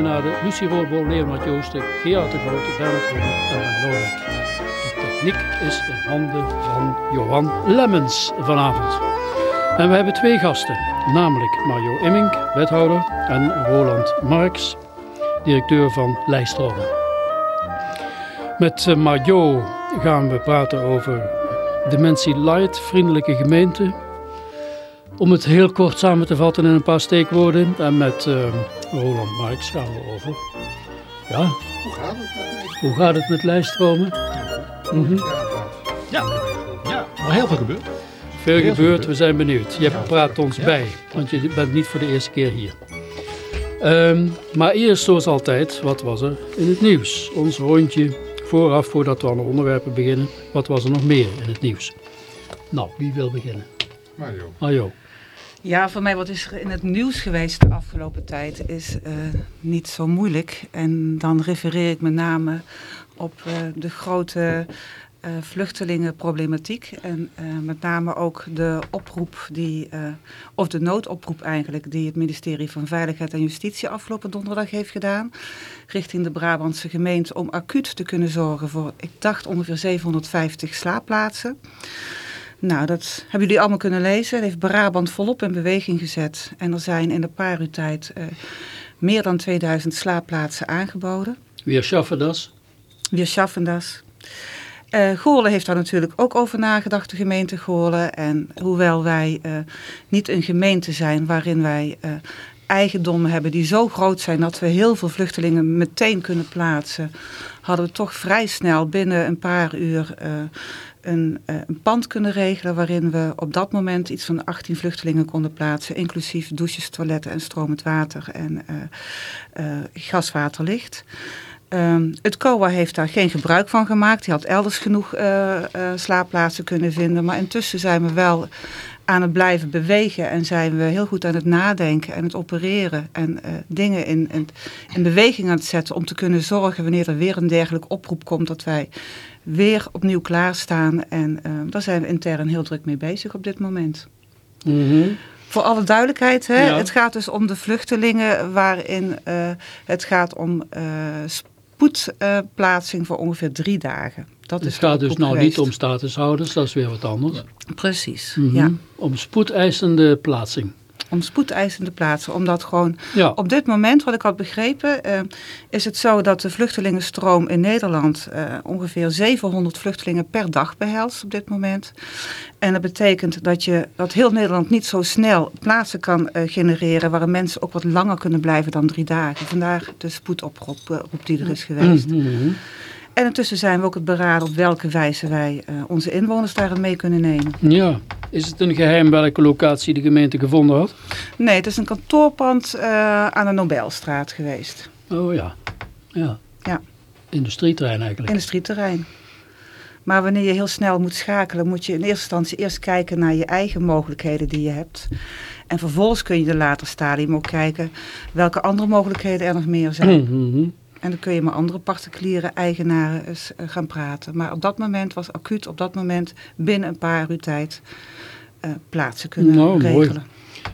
Lucie Roodboom, Leonard Joosten, Gerard de Grote, Bernard Roemer en Lodewijk. De techniek is in handen van Johan Lemmens vanavond. En we hebben twee gasten, namelijk Mario Immink, wethouder, en Roland Marks, directeur van Lijstromen. Met eh, Mario gaan we praten over Dementie Light, vriendelijke gemeente. Om het heel kort samen te vatten in een paar steekwoorden. En met uh, Roland Marks gaan we over. Ja, Hoe gaat het met hoe gaat het met lijststromen? Mhm. Ja, ja, maar heel veel gebeurd. Veel Heel gebeurd, veel. we zijn benieuwd. Je praat ons Ja. bij, want je bent niet voor de eerste keer hier. Ehm, maar eerst, zoals altijd, wat was er in het nieuws? Ons rondje vooraf, voordat we aan de onderwerpen beginnen. Wat was er nog meer in het nieuws? Nou, wie wil beginnen? Mario. Mario. Ja, voor mij wat is er in het nieuws geweest de afgelopen tijd is eh, niet zo moeilijk. En dan refereer ik met name op eh, de grote eh, vluchtelingenproblematiek. En met name ook de oproep die, of de noodoproep eigenlijk, die het ministerie van Veiligheid en Justitie afgelopen donderdag heeft gedaan. Richting de Brabantse gemeente om acuut te kunnen zorgen voor, ik dacht ongeveer 750 slaapplaatsen. Nou, dat hebben jullie allemaal kunnen lezen. Dat heeft Brabant volop in beweging gezet. En er zijn in een paar uur tijd eh, meer dan 2000 slaapplaatsen aangeboden. Weer schaffen das. Wir schaffen das. Eh Goorlen heeft daar natuurlijk ook over nagedacht, de gemeente Goorlen. En hoewel wij eh, niet een gemeente zijn waarin wij eigendommen hebben die zo groot zijn dat we heel veel vluchtelingen meteen kunnen plaatsen, hadden we toch vrij snel binnen een paar uur een, eh, een pand kunnen regelen waarin we op dat moment iets van 18 vluchtelingen konden plaatsen, inclusief douches, toiletten en stromend water en eh, eh, gaswaterlicht. Ehm, het COA heeft daar geen gebruik van gemaakt. Die had elders genoeg slaapplaatsen kunnen vinden. Maar intussen zijn we wel aan het blijven bewegen en zijn we heel goed aan het nadenken en het opereren en eh, dingen in, in, in beweging aan het zetten om te kunnen zorgen wanneer er weer een dergelijke oproep komt dat wij weer opnieuw klaarstaan. En eh, daar zijn we intern heel druk mee bezig op dit moment. Mhm. Voor alle duidelijkheid, hè, Ja. het gaat dus om de vluchtelingen waarin eh, het gaat om spoedplaatsing voor ongeveer drie dagen. Dat Het is gaat dus nou geweest. niet om statushouders, dat is weer wat anders. Precies, Mhm. ja. Om spoedeisende plaatsing. Om spoedeisende plaatsen. Omdat gewoon Ja, op dit moment, wat ik had begrepen, eh, is het zo dat de vluchtelingenstroom in Nederland eh, ongeveer 700 vluchtelingen per dag behelst op dit moment. En dat betekent dat je dat heel Nederland niet zo snel plaatsen kan eh, genereren waarin mensen ook wat langer kunnen blijven dan drie dagen. Vandaar de spoedoproep roep die er is geweest. Mhm. En intussen zijn we ook het beraden op welke wijze wij eh, onze inwoners daarin mee kunnen nemen. ja. Is het een geheim welke locatie de gemeente gevonden had? Nee, het is een kantoorpand eh, aan de Nobelstraat geweest. Oh ja, ja. Ja. Industrieterrein eigenlijk. Industrieterrein. Maar wanneer je heel snel moet schakelen, moet je in eerste instantie eerst kijken naar je eigen mogelijkheden die je hebt. En vervolgens kun je in de later stadium ook kijken welke andere mogelijkheden er nog meer zijn. Mhm. En dan kun je met andere particuliere eigenaren eens eh, gaan praten. Maar op dat moment was acuut, op dat moment binnen een paar uur tijd eh, plaatsen kunnen Nou, mooi. regelen.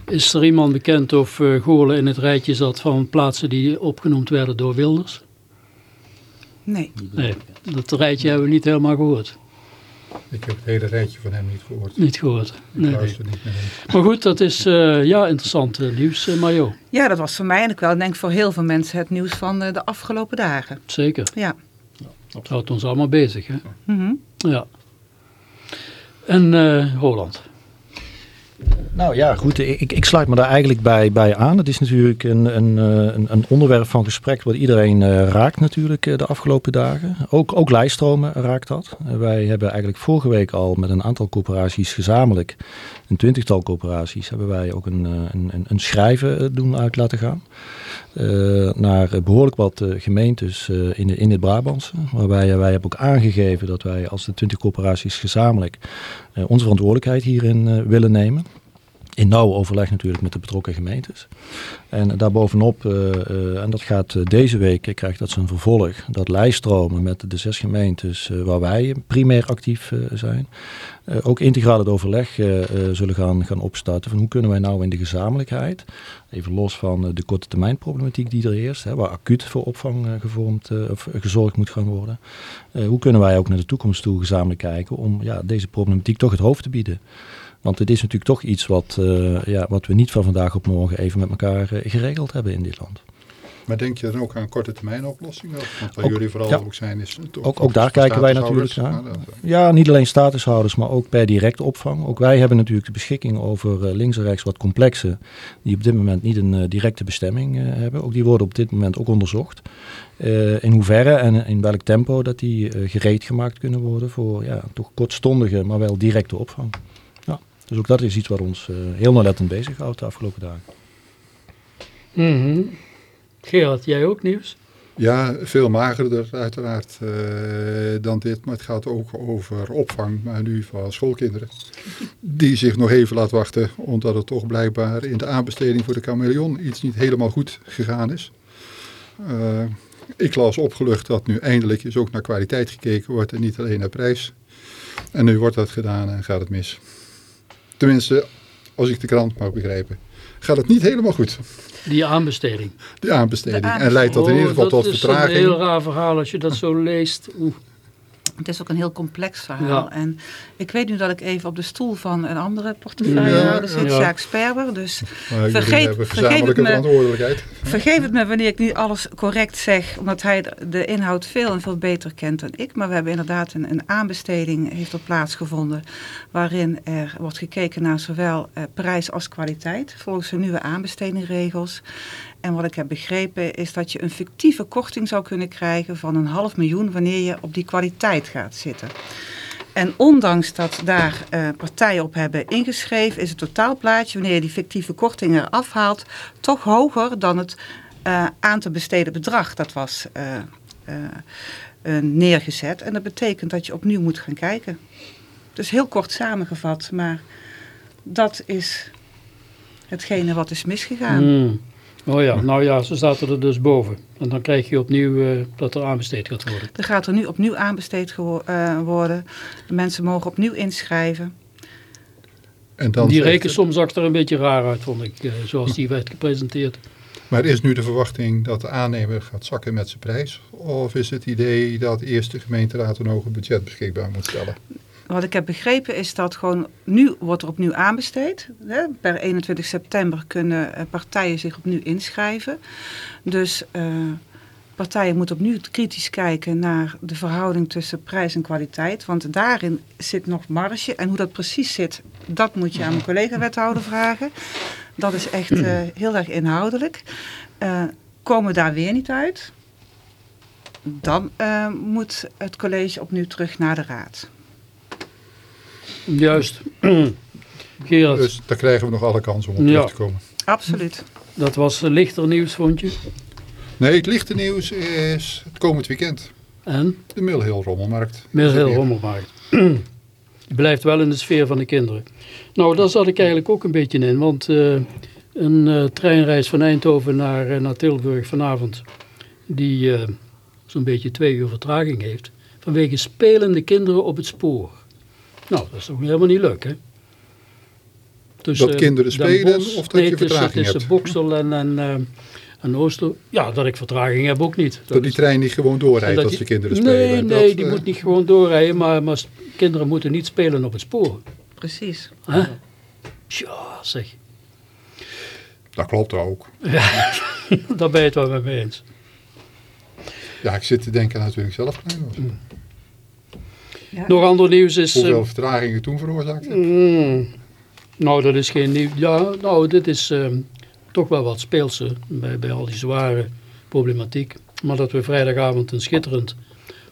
Is er iemand bekend of uh, Goorlen in het rijtje zat van plaatsen die opgenoemd werden door Wilders? Nee. Nee, dat rijtje hebben we niet helemaal gehoord. Ik heb het hele rijtje van hem niet gehoord. Niet gehoord. Ik Nee, luister niet naar hem. Maar goed, dat is eh, ja, interessant eh, nieuws, uh, Majo. Ja, dat was voor mij en ik wel, ik denk voor heel veel mensen het nieuws van uh, de afgelopen dagen. Zeker. Ja. Dat houdt ons allemaal bezig, hè? Mm -hmm. Ja. En uh, Roland? Nou ja, goed. Ik, ik sluit me daar eigenlijk bij, bij aan. Het is natuurlijk een, een, een, een onderwerp van gesprek wat iedereen uh, raakt natuurlijk uh, de afgelopen dagen. Ook, ook lijststromen raakt dat. Wij hebben eigenlijk vorige week al met een aantal corporaties gezamenlijk, een twintigtal corporaties, hebben wij ook een, een, een schrijven doen uit laten gaan. Naar behoorlijk wat gemeentes in, in het Brabantse. Waarbij wij hebben ook aangegeven dat wij als de 20 corporaties gezamenlijk onze verantwoordelijkheid hierin willen nemen. In nauw overleg natuurlijk met de betrokken gemeentes. En daarbovenop, uh, en dat gaat deze week, krijgt dat zijn vervolg, dat lijststromen met de zes gemeentes waar wij primair actief zijn, ook integraal het overleg zullen gaan, gaan opstarten van hoe kunnen wij nou in de gezamenlijkheid, even los van de korte termijn problematiek die er heerst, hè, waar acuut voor opvang gevormd of gezorgd moet gaan worden, hoe kunnen wij ook naar de toekomst toe gezamenlijk kijken om ja, deze problematiek toch het hoofd te bieden. Want het is natuurlijk toch iets wat, uh, ja, wat we niet van vandaag op morgen even met elkaar uh, geregeld hebben in dit land. Maar denk je dan ook aan korte termijn oplossingen? Want waar jullie vooral ja, ook zijn is... Ook, ook daar kijken wij natuurlijk naar. Ja, niet alleen statushouders, maar ook per direct opvang. Ook wij hebben natuurlijk de beschikking over uh, links en rechts wat complexen... die op dit moment niet een directe bestemming hebben. Ook die worden op dit moment ook onderzocht. in hoeverre en in welk tempo dat die gereed gemaakt kunnen worden... voor ja, toch kortstondige, maar wel directe opvang. Dus ook dat is iets wat ons uh, heel nauwlettend bezighoudt de afgelopen dagen. Mm Gerard, jij ook nieuws? Ja, veel magerder uiteraard uh, dan dit. Maar het gaat ook over opvang, maar nu van schoolkinderen. Die zich nog even laat wachten, omdat het toch blijkbaar in de aanbesteding voor de chameleon iets niet helemaal goed gegaan is. Uh, ik las opgelucht dat nu eindelijk is ook naar kwaliteit gekeken wordt en niet alleen naar prijs. En nu wordt dat gedaan en gaat het mis. Tenminste, als ik de krant mag begrijpen. Gaat het niet helemaal goed. Die aanbesteding. Die aanbesteding. En leidt dat in ieder geval oh, tot vertraging. Dat is een heel raar verhaal als je dat zo leest. Oeh. Het is ook een heel complex verhaal. En ik weet nu dat ik even op de stoel van een andere portefeuillehouder zit, ja. Jacques Sperber. Dus vergeet, vergeef, het me, vergeef het me wanneer ik niet alles correct zeg, omdat hij de inhoud veel en veel beter kent dan ik. Maar we hebben inderdaad een, een aanbesteding heeft er plaatsgevonden, waarin er wordt gekeken naar zowel eh, prijs als kwaliteit, volgens de nieuwe aanbestedingregels. En wat ik heb begrepen is dat je een fictieve korting zou kunnen krijgen van een half miljoen wanneer je op die kwaliteit gaat zitten. En ondanks dat daar uh, partijen op hebben ingeschreven, is het totaalplaatje, wanneer je die fictieve korting eraf haalt, toch hoger dan het uh, aan te besteden bedrag. Dat was uh, neergezet. En dat betekent dat je opnieuw moet gaan kijken. Dus heel kort samengevat, maar dat is hetgene wat is misgegaan. Mm. Oh ja, nou ja, ze zaten er dus boven. En dan krijg je opnieuw uh, dat er aanbesteed gaat worden. Er gaat er nu opnieuw aanbesteed uh, worden. De mensen mogen opnieuw inschrijven. En dan die rekensom zag er een beetje raar uit, vond ik, uh, zoals die werd gepresenteerd. Maar is nu de verwachting dat de aannemer gaat zakken met zijn prijs? Of is het idee dat eerst de gemeenteraad een hoger budget beschikbaar moet stellen? Wat ik heb begrepen is dat gewoon nu wordt er opnieuw aanbesteed. Hè? Per 21 september kunnen eh, partijen zich opnieuw inschrijven. Dus uh, partijen moeten opnieuw kritisch kijken naar de verhouding tussen prijs en kwaliteit. Want daarin zit nog marge. En hoe dat precies zit, dat moet je aan mijn collega-wethouder vragen. Dat is echt uh, heel erg inhoudelijk. Komen we daar weer niet uit, dan moet het college opnieuw terug naar de raad. Juist. Gerard. Dus daar krijgen we nog alle kansen om op terug te komen. Absoluut. Dat was lichter nieuws, vond je? Nee, het lichte nieuws is het komend weekend. En? De Millhill Rommelmarkt. Millhill Rommelmarkt. Blijft wel in de sfeer van de kinderen. Nou, daar zat ik eigenlijk ook een beetje in. Want uh, een uh, treinreis van Eindhoven naar, uh, naar Tilburg vanavond... die zo'n beetje twee uur vertraging heeft... vanwege spelende kinderen op het spoor. Nou, dat is toch helemaal niet leuk, hè? Dus, dat kinderen spelen of dat je vertraging hebt? tussen Boksel en, en, uh, en Ooster. Ja, dat ik vertraging heb ook niet. Dat, dat die trein niet gewoon doorrijdt als de kinderen spelen? Nee, nee die uh, moet niet gewoon doorrijden, maar, maar kinderen moeten niet spelen op het spoor. Precies. Huh? Ja, zeg. Dat klopt ook. Ja, daar ben je het wel met me eens. Ja, ik zit te denken natuurlijk zelf klein was. Mm. Nog ander nieuws is... Hoeveel uh, vertragingen toen veroorzaakt mm, nou, dat is geen nieuw... Ja, nou, dit is uh, toch wel wat speelse bij, bij al die zware problematiek. Maar dat we vrijdagavond een schitterend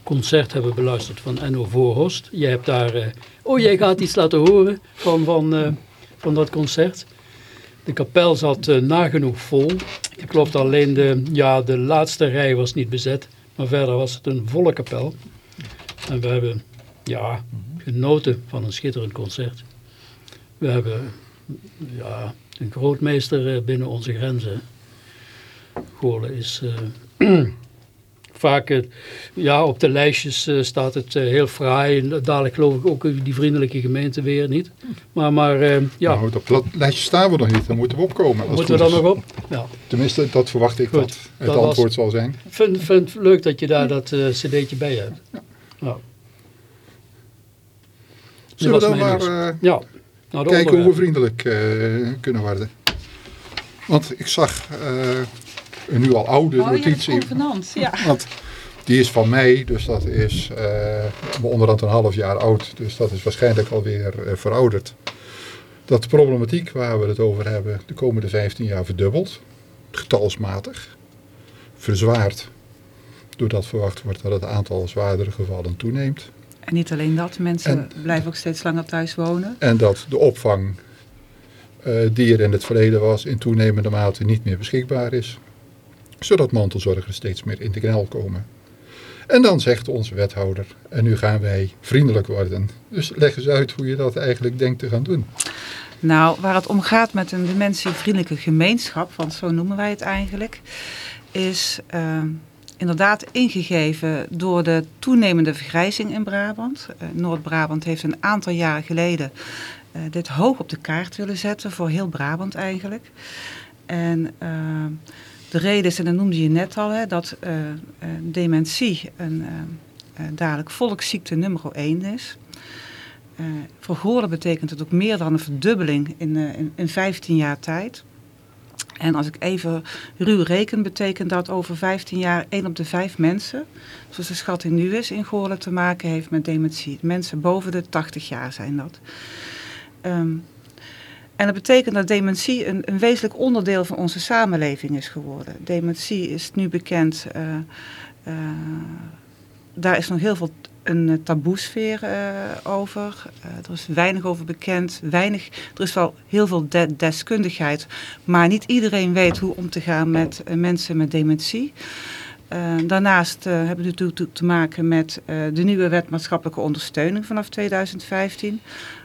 concert hebben beluisterd van Enno Voorhorst. Jij hebt daar... Uh, oh, jij gaat iets laten horen van, van, van dat concert. De kapel zat nagenoeg vol. Ik geloof dat alleen de, ja, de laatste rij was niet bezet. Maar verder was het een volle kapel. En we hebben ja, genoten van een schitterend concert. We hebben ja, een grootmeester binnen onze grenzen. Goorlen is vaak, ja, op de lijstjes staat het heel fraai. En dadelijk geloof ik ook die vriendelijke gemeente weer niet. Maar, maar ja. Nou, op dat lijstje staan we nog niet, dan moeten we opkomen. Moeten we dan nog op? Ja. Tenminste, dat verwacht ik Goed, dat het antwoord zal zijn. Ik vind, vind het leuk dat je daar dat cd'tje bij hebt. Ja. Zullen we dan maar uh, ja, nou, kijken hoe we vriendelijk uh, kunnen worden? Want ik zag uh, een nu al oude oh, notitie. Ja, Want die is van mei, dus dat is onderhand een half jaar oud. Dus dat is waarschijnlijk alweer verouderd. Dat de problematiek waar we het over hebben de komende 15 jaar verdubbelt. Getalsmatig. Verzwaard. Doordat verwacht wordt dat het aantal zwaardere gevallen toeneemt. En niet alleen dat, mensen blijven ook steeds langer thuis wonen. En dat de opvang uh, die er in het verleden was in toenemende mate niet meer beschikbaar is. Zodat mantelzorgers steeds meer in de knel komen. En dan zegt onze wethouder, en nu gaan wij vriendelijk worden. Dus leg eens uit hoe je dat eigenlijk denkt te gaan doen. Nou, waar het om gaat met een dementievriendelijke gemeenschap, want zo noemen wij het eigenlijk, is... Uh, inderdaad ingegeven door de toenemende vergrijzing in Brabant. Uh, Noord-Brabant heeft een aantal jaren geleden uh, dit hoog op de kaart willen zetten, voor heel Brabant eigenlijk. En uh, de reden is, en dat noemde je net al, hè, dat dementie een dadelijk volksziekte nummer 1 is. Goorlen betekent het ook meer dan een verdubbeling in, in, in 15 jaar tijd. En als ik even ruw reken, betekent dat over 15 jaar 1 op de 5 mensen, zoals de schatting nu is, in Goorlen te maken heeft met dementie. Mensen boven de 80 jaar zijn dat. Um, en dat betekent dat dementie een, een, wezenlijk onderdeel van onze samenleving is geworden. Dementie is nu bekend, uh, uh, daar is nog heel veel een eh, taboesfeer uh, over. Uh, er is weinig over bekend. Weinig, er is wel heel veel de deskundigheid. Maar niet iedereen weet hoe om te gaan met mensen met dementie. daarnaast hebben we natuurlijk te maken met de nieuwe wet maatschappelijke ondersteuning vanaf 2015.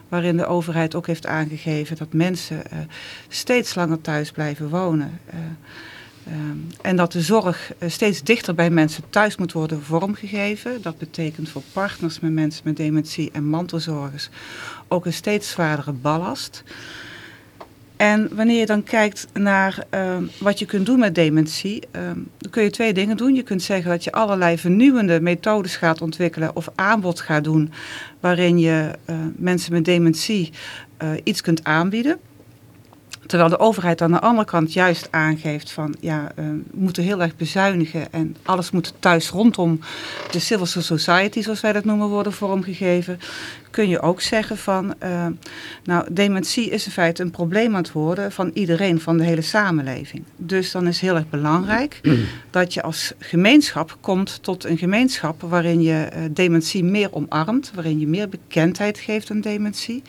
Waarin de overheid ook heeft aangegeven dat mensen steeds langer thuis blijven wonen. Ehm, en dat de zorg eh, steeds dichter bij mensen thuis moet worden vormgegeven. Dat betekent voor partners met mensen met dementie en mantelzorgers ook een steeds zwaardere ballast. En wanneer je dan kijkt naar ehm, wat je kunt doen met dementie, ehm, dan kun je twee dingen doen. Je kunt zeggen dat je allerlei vernieuwende methodes gaat ontwikkelen of aanbod gaat doen, waarin je uh, mensen met dementie uh, iets kunt aanbieden. Terwijl de overheid aan de andere kant juist aangeeft van ja, uh, we moeten heel erg bezuinigen en alles moet thuis rondom de civil society, zoals wij dat noemen, worden vormgegeven. Kun je ook zeggen van, uh, nou dementie is in feite een probleem aan het worden van iedereen, van de hele samenleving. Dus dan is heel erg belangrijk dat je als gemeenschap komt tot een gemeenschap waarin je uh, dementie meer omarmt, waarin je meer bekendheid geeft aan dementie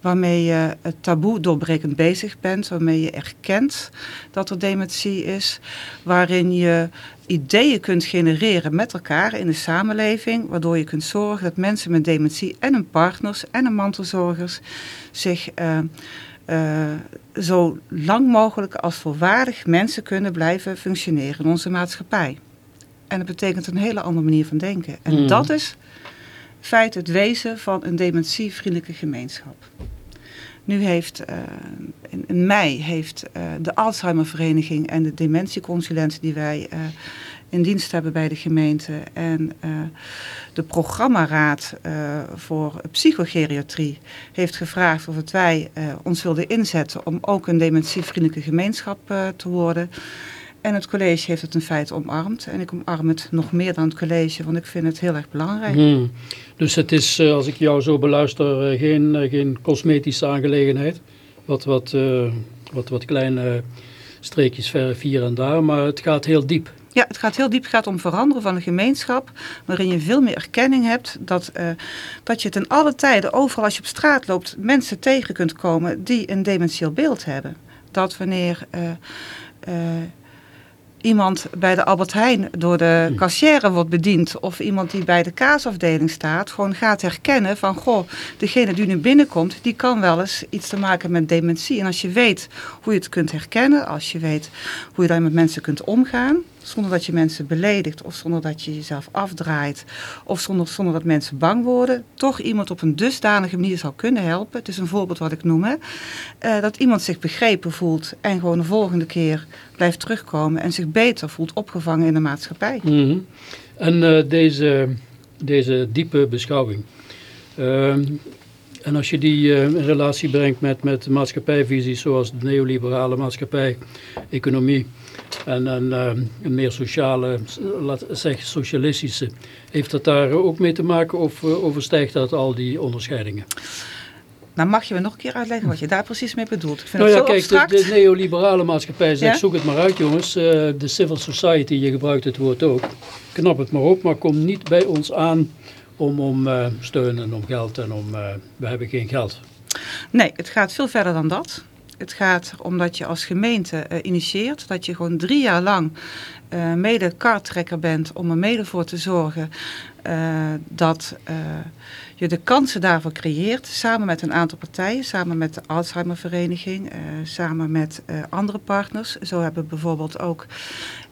waarmee je het taboe doorbrekend bezig bent, waarmee je erkent dat er dementie is, waarin je ideeën kunt genereren met elkaar in de samenleving, waardoor je kunt zorgen dat mensen met dementie en hun partners en hun mantelzorgers zich uh, uh, zo lang mogelijk als volwaardig mensen kunnen blijven functioneren in onze maatschappij. En dat betekent een hele andere manier van denken. En mm. dat is feit het wezen van een dementievriendelijke gemeenschap. Nu heeft uh, in, mei heeft uh, de Alzheimervereniging en de dementieconsulenten die wij uh, in dienst hebben bij de gemeente en de programmaraad voor psychogeriatrie heeft gevraagd of het wij ons wilden inzetten om ook een dementievriendelijke gemeenschap te worden. En het college heeft het in feite omarmd. En ik omarm het nog meer dan het college, want ik vind het heel erg belangrijk. Hmm. Dus het is, eh, als ik jou zo beluister, eh, geen, eh, geen cosmetische aangelegenheid. Wat, wat, wat, wat kleine streekjes ver hier en daar, maar het gaat heel diep. Ja, het gaat heel diep. Het gaat om veranderen van een gemeenschap waarin je veel meer erkenning hebt dat, uh, dat je ten alle tijden, overal als je op straat loopt, mensen tegen kunt komen die een dementieel beeld hebben. Dat wanneer uh, iemand bij de Albert Heijn door de kassière wordt bediend of iemand die bij de kaasafdeling staat, gewoon gaat herkennen van goh, degene die nu binnenkomt, die kan wel eens iets te maken met dementie. En als je weet hoe je het kunt herkennen, als je weet hoe je daar met mensen kunt omgaan, zonder dat je mensen beledigt of zonder dat je jezelf afdraait of zonder, zonder dat mensen bang worden, toch iemand op een dusdanige manier zou kunnen helpen. Het is een voorbeeld wat ik noem. Hè. Eh, dat iemand zich begrepen voelt en gewoon de volgende keer blijft terugkomen en zich beter voelt opgevangen in de maatschappij. Mhm. En eh, deze, deze diepe beschouwing. Ehm, en als je die eh, in relatie brengt met, met maatschappijvisies zoals de neoliberale maatschappij, economie en, en eh, een meer sociale, laat zeg socialistische, heeft dat daar ook mee te maken of uh, overstijgt dat al die onderscheidingen? Nou, mag je me nog een keer uitleggen wat je daar precies mee bedoelt? Ik vind nou ja, zo kijk, abstract. de, de neoliberale maatschappij zegt, Ja? zoek het maar uit jongens. Eh, de civil society, je gebruikt het woord ook. Knap het maar op, maar kom niet bij ons aan om, om eh, steun en om geld en om, eh, we hebben geen geld. Nee, het gaat veel verder dan dat. Het gaat om dat je als gemeente eh, initieert, dat je gewoon drie jaar lang eh, mede karttrekker bent om er mede voor te zorgen eh, dat je de kansen daarvoor creëert, samen met een aantal partijen, samen met de Alzheimervereniging, samen met andere partners. Zo hebben we bijvoorbeeld ook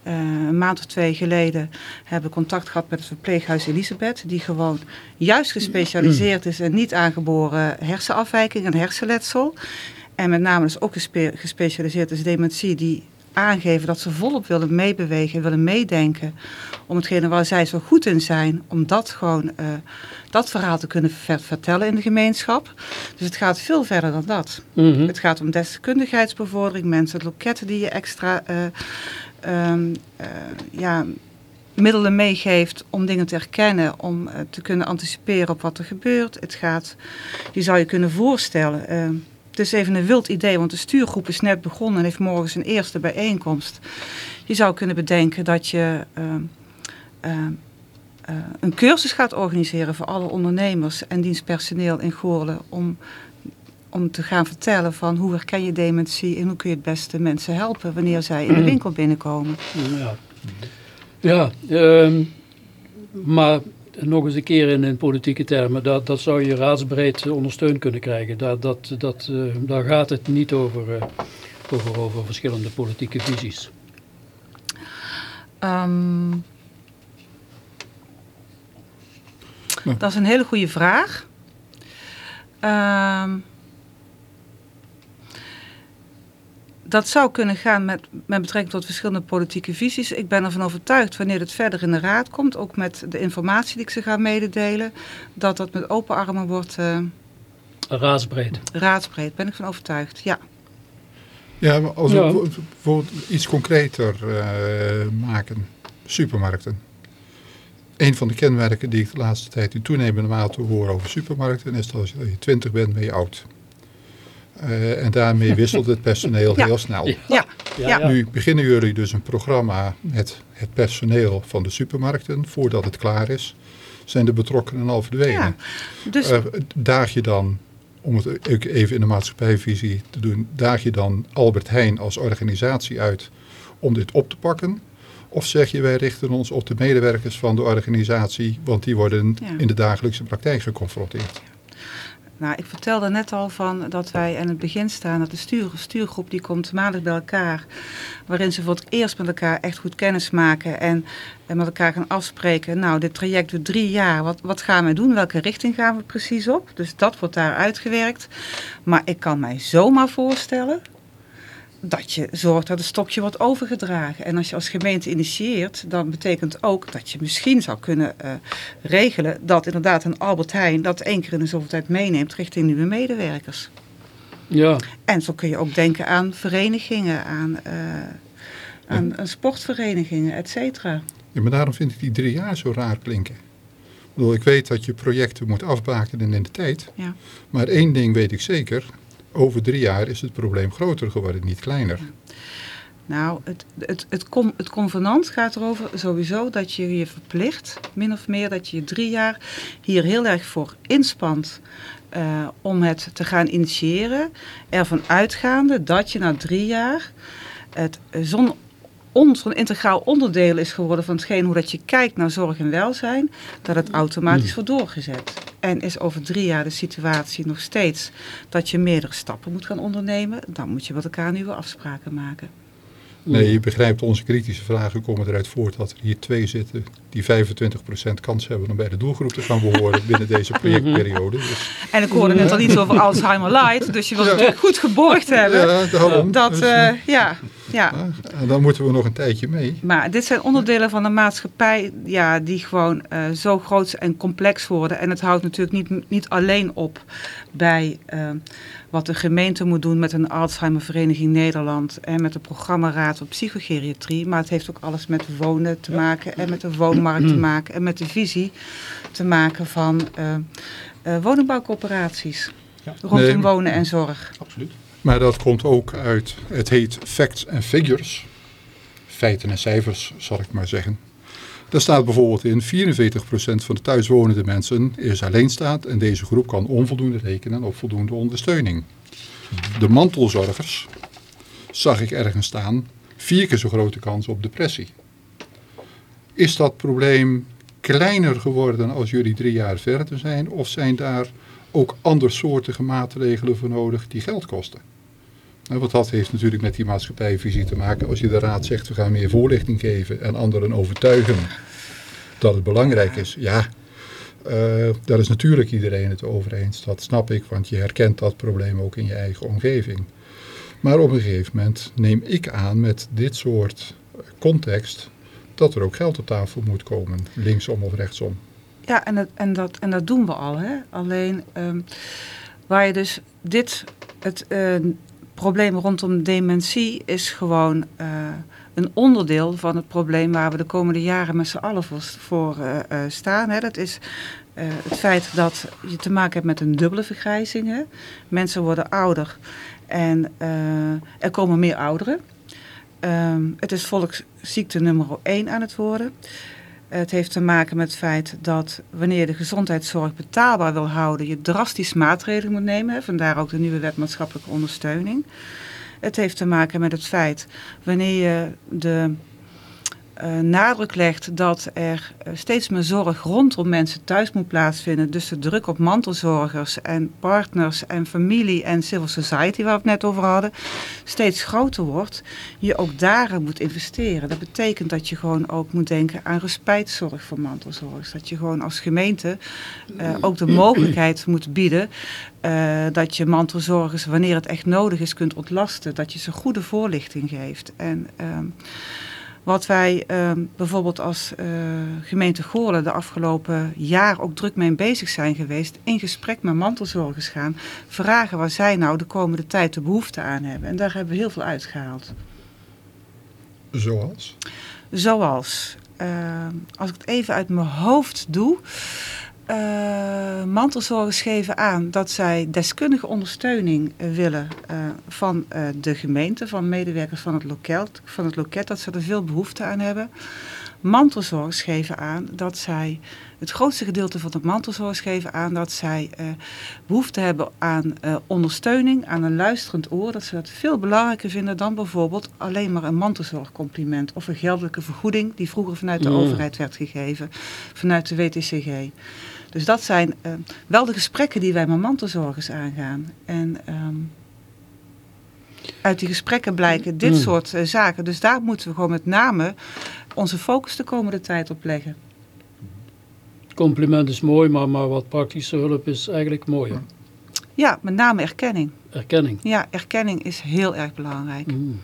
een maand of twee geleden hebben contact gehad met het verpleeghuis Elisabeth, die gewoon juist gespecialiseerd is in niet aangeboren hersenafwijking en hersenletsel. En met name dus ook gespe- gespecialiseerd is dementie die aangeven dat ze volop willen meebewegen, willen meedenken. Om hetgene waar zij zo goed in zijn, om dat gewoon, eh, dat verhaal te kunnen ver- vertellen in de gemeenschap. Dus het gaat veel verder dan dat. Mhm. Het gaat om deskundigheidsbevordering, mensen, loketten die je extra eh, ehm, eh, ja, middelen meegeeft om dingen te herkennen, om te kunnen anticiperen op wat er gebeurt. Het gaat, die zou je kunnen voorstellen. Het is even een wild idee, want de stuurgroep is net begonnen en heeft morgen zijn eerste bijeenkomst. Je zou kunnen bedenken dat je ehm, ehm, eh, een cursus gaat organiseren voor alle ondernemers en dienstpersoneel in Goorlen om, om te gaan vertellen van hoe herken je dementie en hoe kun je het beste mensen helpen wanneer zij in de winkel binnenkomen. Ja, ja ehm, maar nog eens een keer in, in politieke termen, dat, dat zou je raadsbreed ondersteund kunnen krijgen. Dat, dat, dat, eh, daar gaat het niet over, eh, over, over verschillende politieke visies. Ehm. Dat is een hele goede vraag. Ehm, dat zou kunnen gaan met, met betrekking tot verschillende politieke visies. Ik ben ervan overtuigd, wanneer het verder in de raad komt, ook met de informatie die ik ze ga mededelen, dat dat met open armen wordt eh Raadsbreed. raadsbreed. Ben ik van overtuigd, ja. Ja, maar als we Ja. bijvoorbeeld- bijvoorbeeld iets concreter eh, maken. Supermarkten. Een van de kenmerken die ik de laatste tijd in toenemende mate hoor over supermarkten... is dat als je 20 bent, ben je oud. Eh, en daarmee wisselt het personeel Ja. heel snel. Ja. Ja, Ja, ja. Nu beginnen jullie dus een programma met het personeel van de supermarkten. Voordat het klaar is, zijn de betrokkenen al verdwenen. ja. Dus Eh, daag je dan, om het ook even in de maatschappijvisie te doen, daag je dan Albert Heijn als organisatie uit om dit op te pakken? Of zeg je wij richten ons op de medewerkers van de organisatie, want die worden Ja. in de dagelijkse praktijk geconfronteerd? Nou, ik vertelde net al van dat wij aan het begin staan dat de stuur, stuurgroep die komt maandag bij elkaar. Waarin ze voor het eerst met elkaar echt goed kennis maken en, met elkaar gaan afspreken. Nou, dit traject duurt drie jaar. Wat, wat gaan we doen? Welke richting gaan we precies op? Dus dat wordt daar uitgewerkt. Maar ik kan mij zomaar voorstellen dat je zorgt dat het stokje wordt overgedragen. En als je als gemeente initieert, dan betekent ook dat je misschien zou kunnen eh, regelen dat inderdaad een Albert Heijn dat één keer in de zoveel tijd meeneemt richting nieuwe medewerkers. Ja, En zo kun je ook denken aan verenigingen, aan, eh, aan, aan sportverenigingen, et cetera. Ja, maar daarom vind ik die drie jaar zo raar klinken. Ik, bedoel, ik weet dat je projecten moet afbakenen in de tijd. Ja. Maar één ding weet ik zeker. Over drie jaar is het probleem groter geworden, niet kleiner. Nou, het, het, het, com, het convenant gaat erover sowieso dat je je verplicht, min of meer, dat je je drie jaar hier heel erg voor inspant eh, om het te gaan initiëren. Ervan uitgaande dat je na drie jaar het zon, zo'n integraal onderdeel is geworden van hetgeen hoe dat je kijkt naar zorg en welzijn, dat het automatisch wordt doorgezet. En is over drie jaar de situatie nog steeds dat je meerdere stappen moet gaan ondernemen, dan moet je met elkaar nieuwe afspraken maken. Nee, je begrijpt onze kritische vragen komen eruit voort dat er hier twee zitten die 25% kans hebben om bij de doelgroep te gaan behoren binnen deze projectperiode. Dus, En ik hoorde net al iets over Alzheimer Light, dus je wil Ja. natuurlijk goed geborgd hebben. ja, daarom. Dat, Dus, eh, ja, ja. ja, en dan moeten we nog een tijdje mee. Maar dit zijn onderdelen van de maatschappij ja, die gewoon eh, zo groot en complex worden. En het houdt natuurlijk niet, niet alleen op bij eh, wat de gemeente moet doen met een Alzheimervereniging Nederland en met de programmaraad op psychogeriatrie. Maar het heeft ook alles met wonen te maken en met de woonmarkt te maken en met de visie te maken van eh, eh, woningbouwcoöperaties. Ja. Rondom Nee. wonen en zorg. Absoluut. Maar dat komt ook uit, het heet Facts and Figures. Feiten en cijfers, zal ik maar zeggen. Daar staat bijvoorbeeld in, 44% van de thuiswonende mensen is alleenstaand en deze groep kan onvoldoende rekenen op voldoende ondersteuning. De mantelzorgers, zag ik ergens staan, vier keer zo grote kans op depressie. Is dat probleem kleiner geworden als jullie drie jaar verder zijn of zijn daar ook andersoortige maatregelen voor nodig die geld kosten? Nou, want dat heeft natuurlijk met die maatschappijvisie te maken. Als je de raad zegt, we gaan meer voorlichting geven en anderen overtuigen dat het belangrijk is. Ja, eh, daar is natuurlijk iedereen het over eens. Dat snap ik, want je herkent dat probleem ook in je eigen omgeving. Maar op een gegeven moment neem ik aan met dit soort context dat er ook geld op tafel moet komen, linksom of rechtsom. Ja, en dat, en dat, en dat doen we al. Hè? Alleen ehm, waar je dus dit, het eh, probleem rondom dementie is gewoon eh, een onderdeel van het probleem waar we de komende jaren met z'n allen voor, eh, staan. Hè? Dat is het feit dat je te maken hebt met een dubbele vergrijzing. Hè? Mensen worden ouder en er komen meer ouderen. Ehm, het is volksziekte nummer 1 aan het worden. Het heeft te maken met het feit dat wanneer je de gezondheidszorg betaalbaar wil houden, je drastisch maatregelen moet nemen. Vandaar ook de nieuwe wet maatschappelijke ondersteuning. Het heeft te maken met het feit wanneer je de eh, nadruk legt dat er eh, steeds meer zorg rondom mensen thuis moet plaatsvinden. Dus de druk op mantelzorgers en partners en familie en civil society, waar we het net over hadden, steeds groter wordt. Je ook daarin moet investeren. Dat betekent dat je gewoon ook moet denken aan respijtzorg voor mantelzorgers. Dat je gewoon als gemeente eh, ook de mogelijkheid moet bieden dat je mantelzorgers, wanneer het echt nodig is, kunt ontlasten. Dat je ze goede voorlichting geeft. En ehm, wat wij ehm, bijvoorbeeld als eh, gemeente Goorlen de afgelopen jaar ook druk mee bezig zijn geweest, in gesprek met mantelzorgers gaan, vragen waar zij nou de komende tijd de behoefte aan hebben. En daar hebben we heel veel uitgehaald. Zoals? Zoals, ehm, als ik het even uit mijn hoofd doe, eh, mantelzorgers geven aan dat zij deskundige ondersteuning eh, willen eh, van de gemeente, van medewerkers van het, loket, van het loket, dat ze er veel behoefte aan hebben. Mantelzorgers geven aan dat zij, het grootste gedeelte van de mantelzorgers geven aan dat zij eh, behoefte hebben aan ondersteuning, aan een luisterend oor. Dat ze dat veel belangrijker vinden dan bijvoorbeeld alleen maar een mantelzorgcompliment of een geldelijke vergoeding die vroeger vanuit de Mm. overheid werd gegeven, vanuit de WTCG. Dus dat zijn eh, wel de gesprekken die wij met mantelzorgers aangaan. En ehm, uit die gesprekken blijken dit Mm. soort eh, zaken. Dus daar moeten we gewoon met name onze focus de komende tijd op leggen. Compliment is mooi, maar, maar wat praktische hulp is eigenlijk mooier. Ja, met name erkenning. Erkenning. Ja, erkenning is heel erg belangrijk. Mm.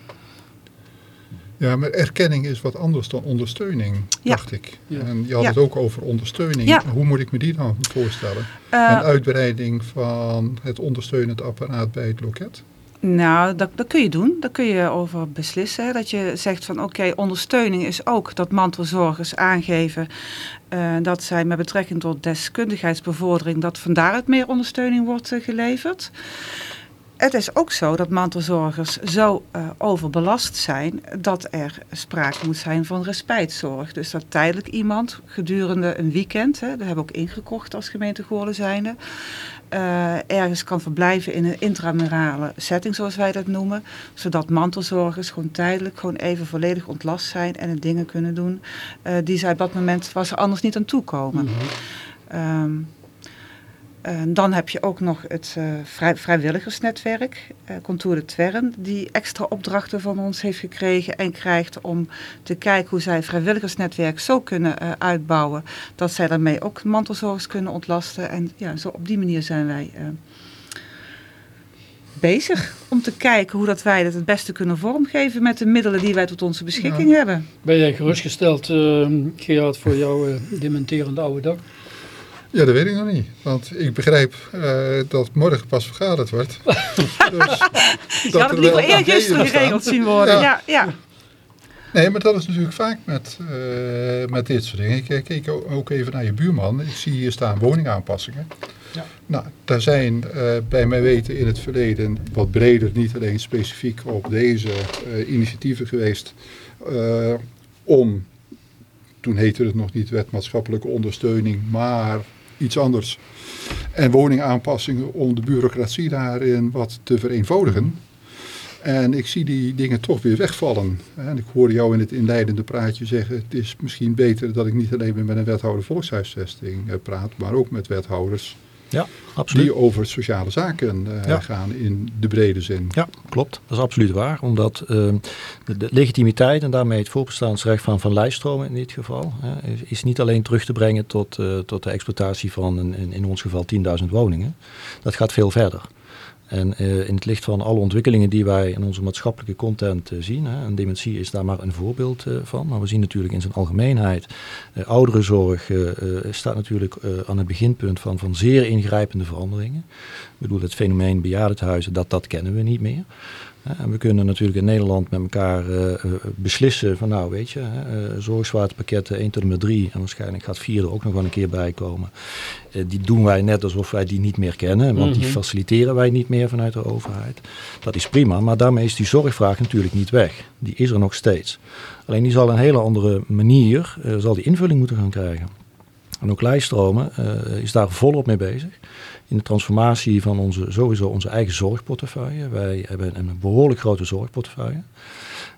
Ja, maar erkenning is wat anders dan ondersteuning, Ja. dacht ik. Ja. En je had Ja. het ook over ondersteuning. Ja. Hoe moet ik me die dan voorstellen? Eh, een uitbreiding van het ondersteunend apparaat bij het loket? Nou, dat, dat kun je doen. Daar kun je over beslissen. Hè. Dat je zegt van oké, ondersteuning is ook dat mantelzorgers aangeven eh, dat zij met betrekking tot deskundigheidsbevordering, dat van daaruit meer ondersteuning wordt eh, geleverd. Het is ook zo dat mantelzorgers zo eh, overbelast zijn dat er sprake moet zijn van respijtzorg. Dus dat tijdelijk iemand gedurende een weekend, hè, dat hebben we ook ingekocht als gemeente Goorlen zijnde, eh, ergens kan verblijven in een intramurale setting, zoals wij dat noemen. Zodat mantelzorgers gewoon tijdelijk gewoon even volledig ontlast zijn en dingen kunnen doen uh, die zij op dat moment waar ze anders niet aan toekomen. Mm dan heb je ook nog het uh, vrij, vrijwilligersnetwerk, uh, Contour de Twern, die extra opdrachten van ons heeft gekregen en krijgt om te kijken hoe zij vrijwilligersnetwerk zo kunnen uh, uitbouwen, dat zij daarmee ook mantelzorgers kunnen ontlasten. En ja, zo op die manier zijn wij bezig om te kijken hoe dat wij dat het beste kunnen vormgeven met de middelen die wij tot onze beschikking ja. hebben. Ben jij gerustgesteld, Gerard, voor jouw dementerende oude dag? Ja, dat weet ik nog niet. Want ik begrijp uh, dat morgen pas vergaderd wordt. dus Je had het liever eergisteren geregeld zien worden. Ja. ja. Ja, Nee, maar dat is natuurlijk vaak met, uh, met dit soort dingen. Ik kijk ook even naar je buurman. Ik zie hier staan woningaanpassingen. Ja. Nou, daar zijn uh, bij mij weten in het verleden wat breder, niet alleen specifiek op deze initiatieven geweest, om toen heette het nog niet wet maatschappelijke ondersteuning, maar iets anders. En woningaanpassingen om de bureaucratie daarin wat te vereenvoudigen. En ik zie die dingen toch weer wegvallen. En ik hoorde jou in het inleidende praatje zeggen... het is misschien beter dat ik niet alleen met een wethouder volkshuisvesting eh, praat... maar ook met wethouders ja, absoluut. Die over sociale zaken uh, gaan in de brede zin. Ja, klopt. Dat is absoluut waar. Omdat uh, de, de, legitimiteit en daarmee het voorbestaansrecht van, van lijststromen in dit geval... Uh, is, is, niet alleen terug te brengen tot, tot de exploitatie van in, in ons geval 10.000 woningen. Dat gaat veel verder. En uh, in het licht van alle ontwikkelingen die wij in onze maatschappelijke content uh, zien, hè, en dementie is daar maar een voorbeeld uh, van, maar we zien natuurlijk in zijn algemeenheid, ouderenzorg staat natuurlijk aan het beginpunt van, van zeer ingrijpende veranderingen. Ik bedoel, het fenomeen bejaardentehuizen, dat, dat kennen we niet meer. En we kunnen natuurlijk in Nederland met elkaar uh, beslissen van nou weet je, uh, zorgzwaartepakketten 1 tot en met 3 en waarschijnlijk gaat 4 er ook nog wel een keer bij komen. Die doen wij net alsof wij die niet meer kennen, want mm -hmm. die mhm. faciliteren wij niet meer vanuit de overheid. Dat is prima, maar daarmee is die zorgvraag natuurlijk niet weg. Die is er nog steeds. Alleen die zal een hele andere manier, zal die invulling moeten gaan krijgen. En ook Lijststromen is daar volop mee bezig in de transformatie van onze, sowieso onze eigen zorgportefeuille. Wij hebben een behoorlijk grote zorgportefeuille.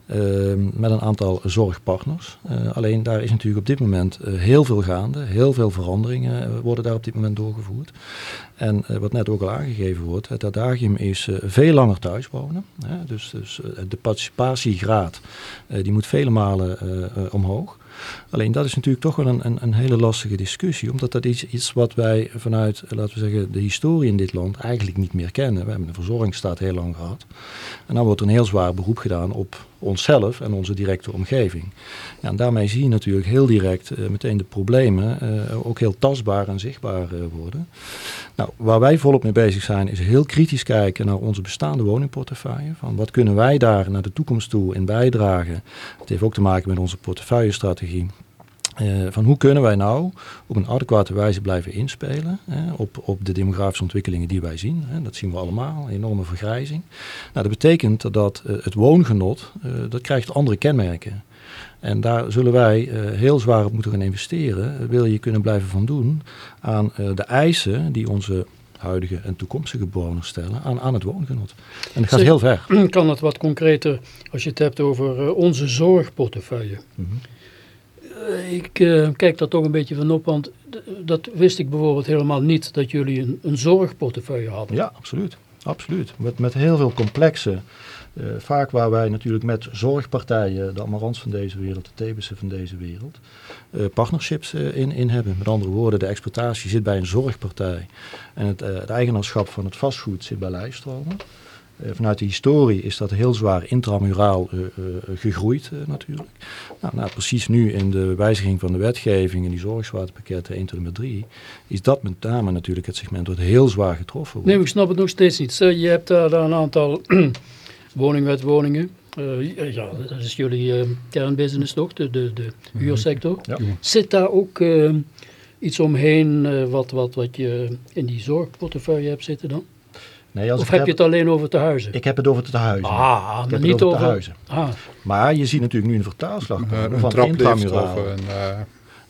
Uh, met een aantal zorgpartners. Uh, alleen daar is natuurlijk op dit moment uh, heel veel gaande. Heel veel veranderingen worden daar op dit moment doorgevoerd. En wat net ook al aangegeven wordt, het adagium is veel langer thuis wonen. Hè? Dus, dus de participatiegraad die moet vele malen omhoog. Alleen dat is natuurlijk toch wel een, een, een, hele lastige discussie, omdat dat is iets wat wij vanuit, laten we zeggen, de historie in dit land eigenlijk niet meer kennen. We hebben een verzorgingsstaat heel lang gehad. En dan wordt er een heel zwaar beroep gedaan op onszelf en onze directe omgeving. Ja, en daarmee zie je natuurlijk heel direct uh, meteen de problemen uh, ook heel tastbaar en zichtbaar uh, worden. Nou, waar wij volop mee bezig zijn is heel kritisch kijken naar onze bestaande woningportefeuille. Van wat kunnen wij daar naar de toekomst toe in bijdragen? Het heeft ook te maken met onze portefeuillestrategie. Uh, van hoe kunnen wij nou op een adequate wijze blijven inspelen hè, op, op de demografische ontwikkelingen die wij zien. Hè, dat zien we allemaal, enorme vergrijzing. Nou, dat betekent dat uh, het woongenot, uh, dat krijgt andere kenmerken. En daar zullen wij heel zwaar op moeten gaan investeren. Wil je kunnen blijven van doen aan de eisen die onze huidige en toekomstige bewoners stellen aan, aan het woongenot. En dat gaat heel ver. Kan het wat concreter als je het hebt over onze zorgportefeuille? Mm -hmm. Eh, ik uh, kijk daar toch een beetje van op, want dat wist ik bijvoorbeeld helemaal niet, dat jullie een, een zorgportefeuille hadden. Ja, absoluut. absoluut. Met, met heel veel complexe, uh, vaak waar wij natuurlijk met zorgpartijen, de Amarants van deze wereld, de Thebissen van deze wereld, partnerships in, in hebben. Met andere woorden, de exploitatie zit bij een zorgpartij en het, het eigenaarschap van het vastgoed zit bij lijststromen. Uh, vanuit de historie is dat heel zwaar intramuraal uh, uh, gegroeid natuurlijk. Nou, nou, precies nu in de wijziging van de wetgeving en die zorgzwaartepakketten 1 tot en met 3... is dat met name natuurlijk het segment dat heel zwaar getroffen wordt. Nee, ik snap het nog steeds niet. Je hebt daar een aantal woningwetwoningen. ja, dat is jullie kernbusiness toch, de, de, de mhm. huursector. Ja. Zit daar ook iets omheen wat, wat, wat je in die zorgportefeuille hebt zitten dan? Nee, als of heb, je het alleen over te huizen? Ik heb het over te huizen. Ah, ik heb niet over, over te huizen. Ah. Maar je ziet natuurlijk nu een vertaalslag uh, van intramuraal. Een, uh...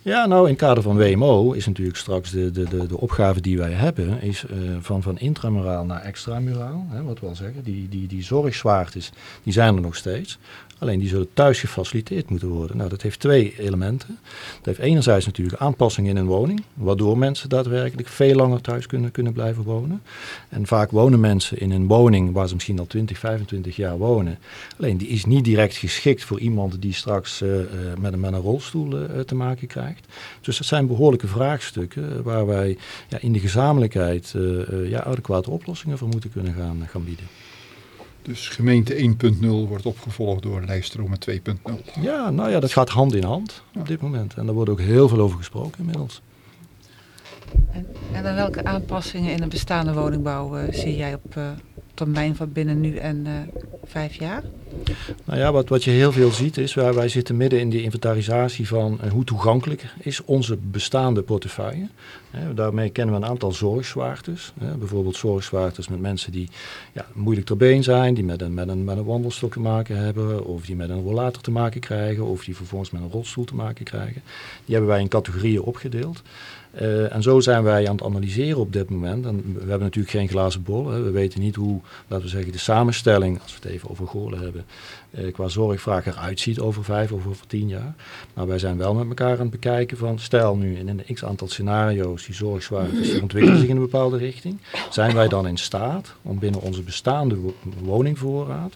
Ja, nou in het kader van WMO is natuurlijk straks de, de, de, de opgave die wij hebben, is uh, van, van intramuraal naar extramuraal. Hè, wat we al zeggen, die, die, die zorgzwaartes, die zijn er nog steeds. Alleen die zullen thuis gefaciliteerd moeten worden. Nou, dat heeft twee elementen. Dat heeft enerzijds natuurlijk aanpassingen in een woning, waardoor mensen daadwerkelijk veel langer thuis kunnen, kunnen blijven wonen. En vaak wonen mensen in een woning waar ze misschien al 20, 25 jaar wonen. Alleen die is niet direct geschikt voor iemand die straks uh, met, een, met een rolstoel uh, te maken krijgt. Dus dat zijn behoorlijke vraagstukken waar wij ja, in de gezamenlijkheid ja, adequate oplossingen voor moeten kunnen gaan, gaan bieden. Dus gemeente 1.0 wordt opgevolgd door lijststromen 2.0. Ja, nou ja, dat gaat hand in hand op dit moment. En daar wordt ook heel veel over gesproken inmiddels. En, en dan welke aanpassingen in een bestaande woningbouw uh, zie jij op uh, termijn van binnen nu en uh, vijf jaar? Nou ja, wat, wat je heel veel ziet is, waar wij zitten midden in die inventarisatie van hoe toegankelijk is onze bestaande portefeuille. Daarmee kennen we een aantal zorgzwaartes. Bijvoorbeeld zorgzwaartes met mensen die ja, moeilijk ter been zijn, die met een, met, een, met een wandelstok te maken hebben, of die met een rollator te maken krijgen, of die vervolgens met een rolstoel te maken krijgen. Die hebben wij in categorieën opgedeeld. Uh, en zo zijn wij aan het analyseren op dit moment. En we hebben natuurlijk geen glazen bol. Hè. We weten niet hoe, laten we zeggen, de samenstelling, als we het even over Goorlen hebben, uh, qua zorgvraag eruit ziet over vijf of over tien jaar. Maar wij zijn wel met elkaar aan het bekijken van, stel nu in een x aantal scenario's die zorgzwaartes ontwikkelen zich in een bepaalde richting. Zijn wij dan in staat om binnen onze bestaande woningvoorraad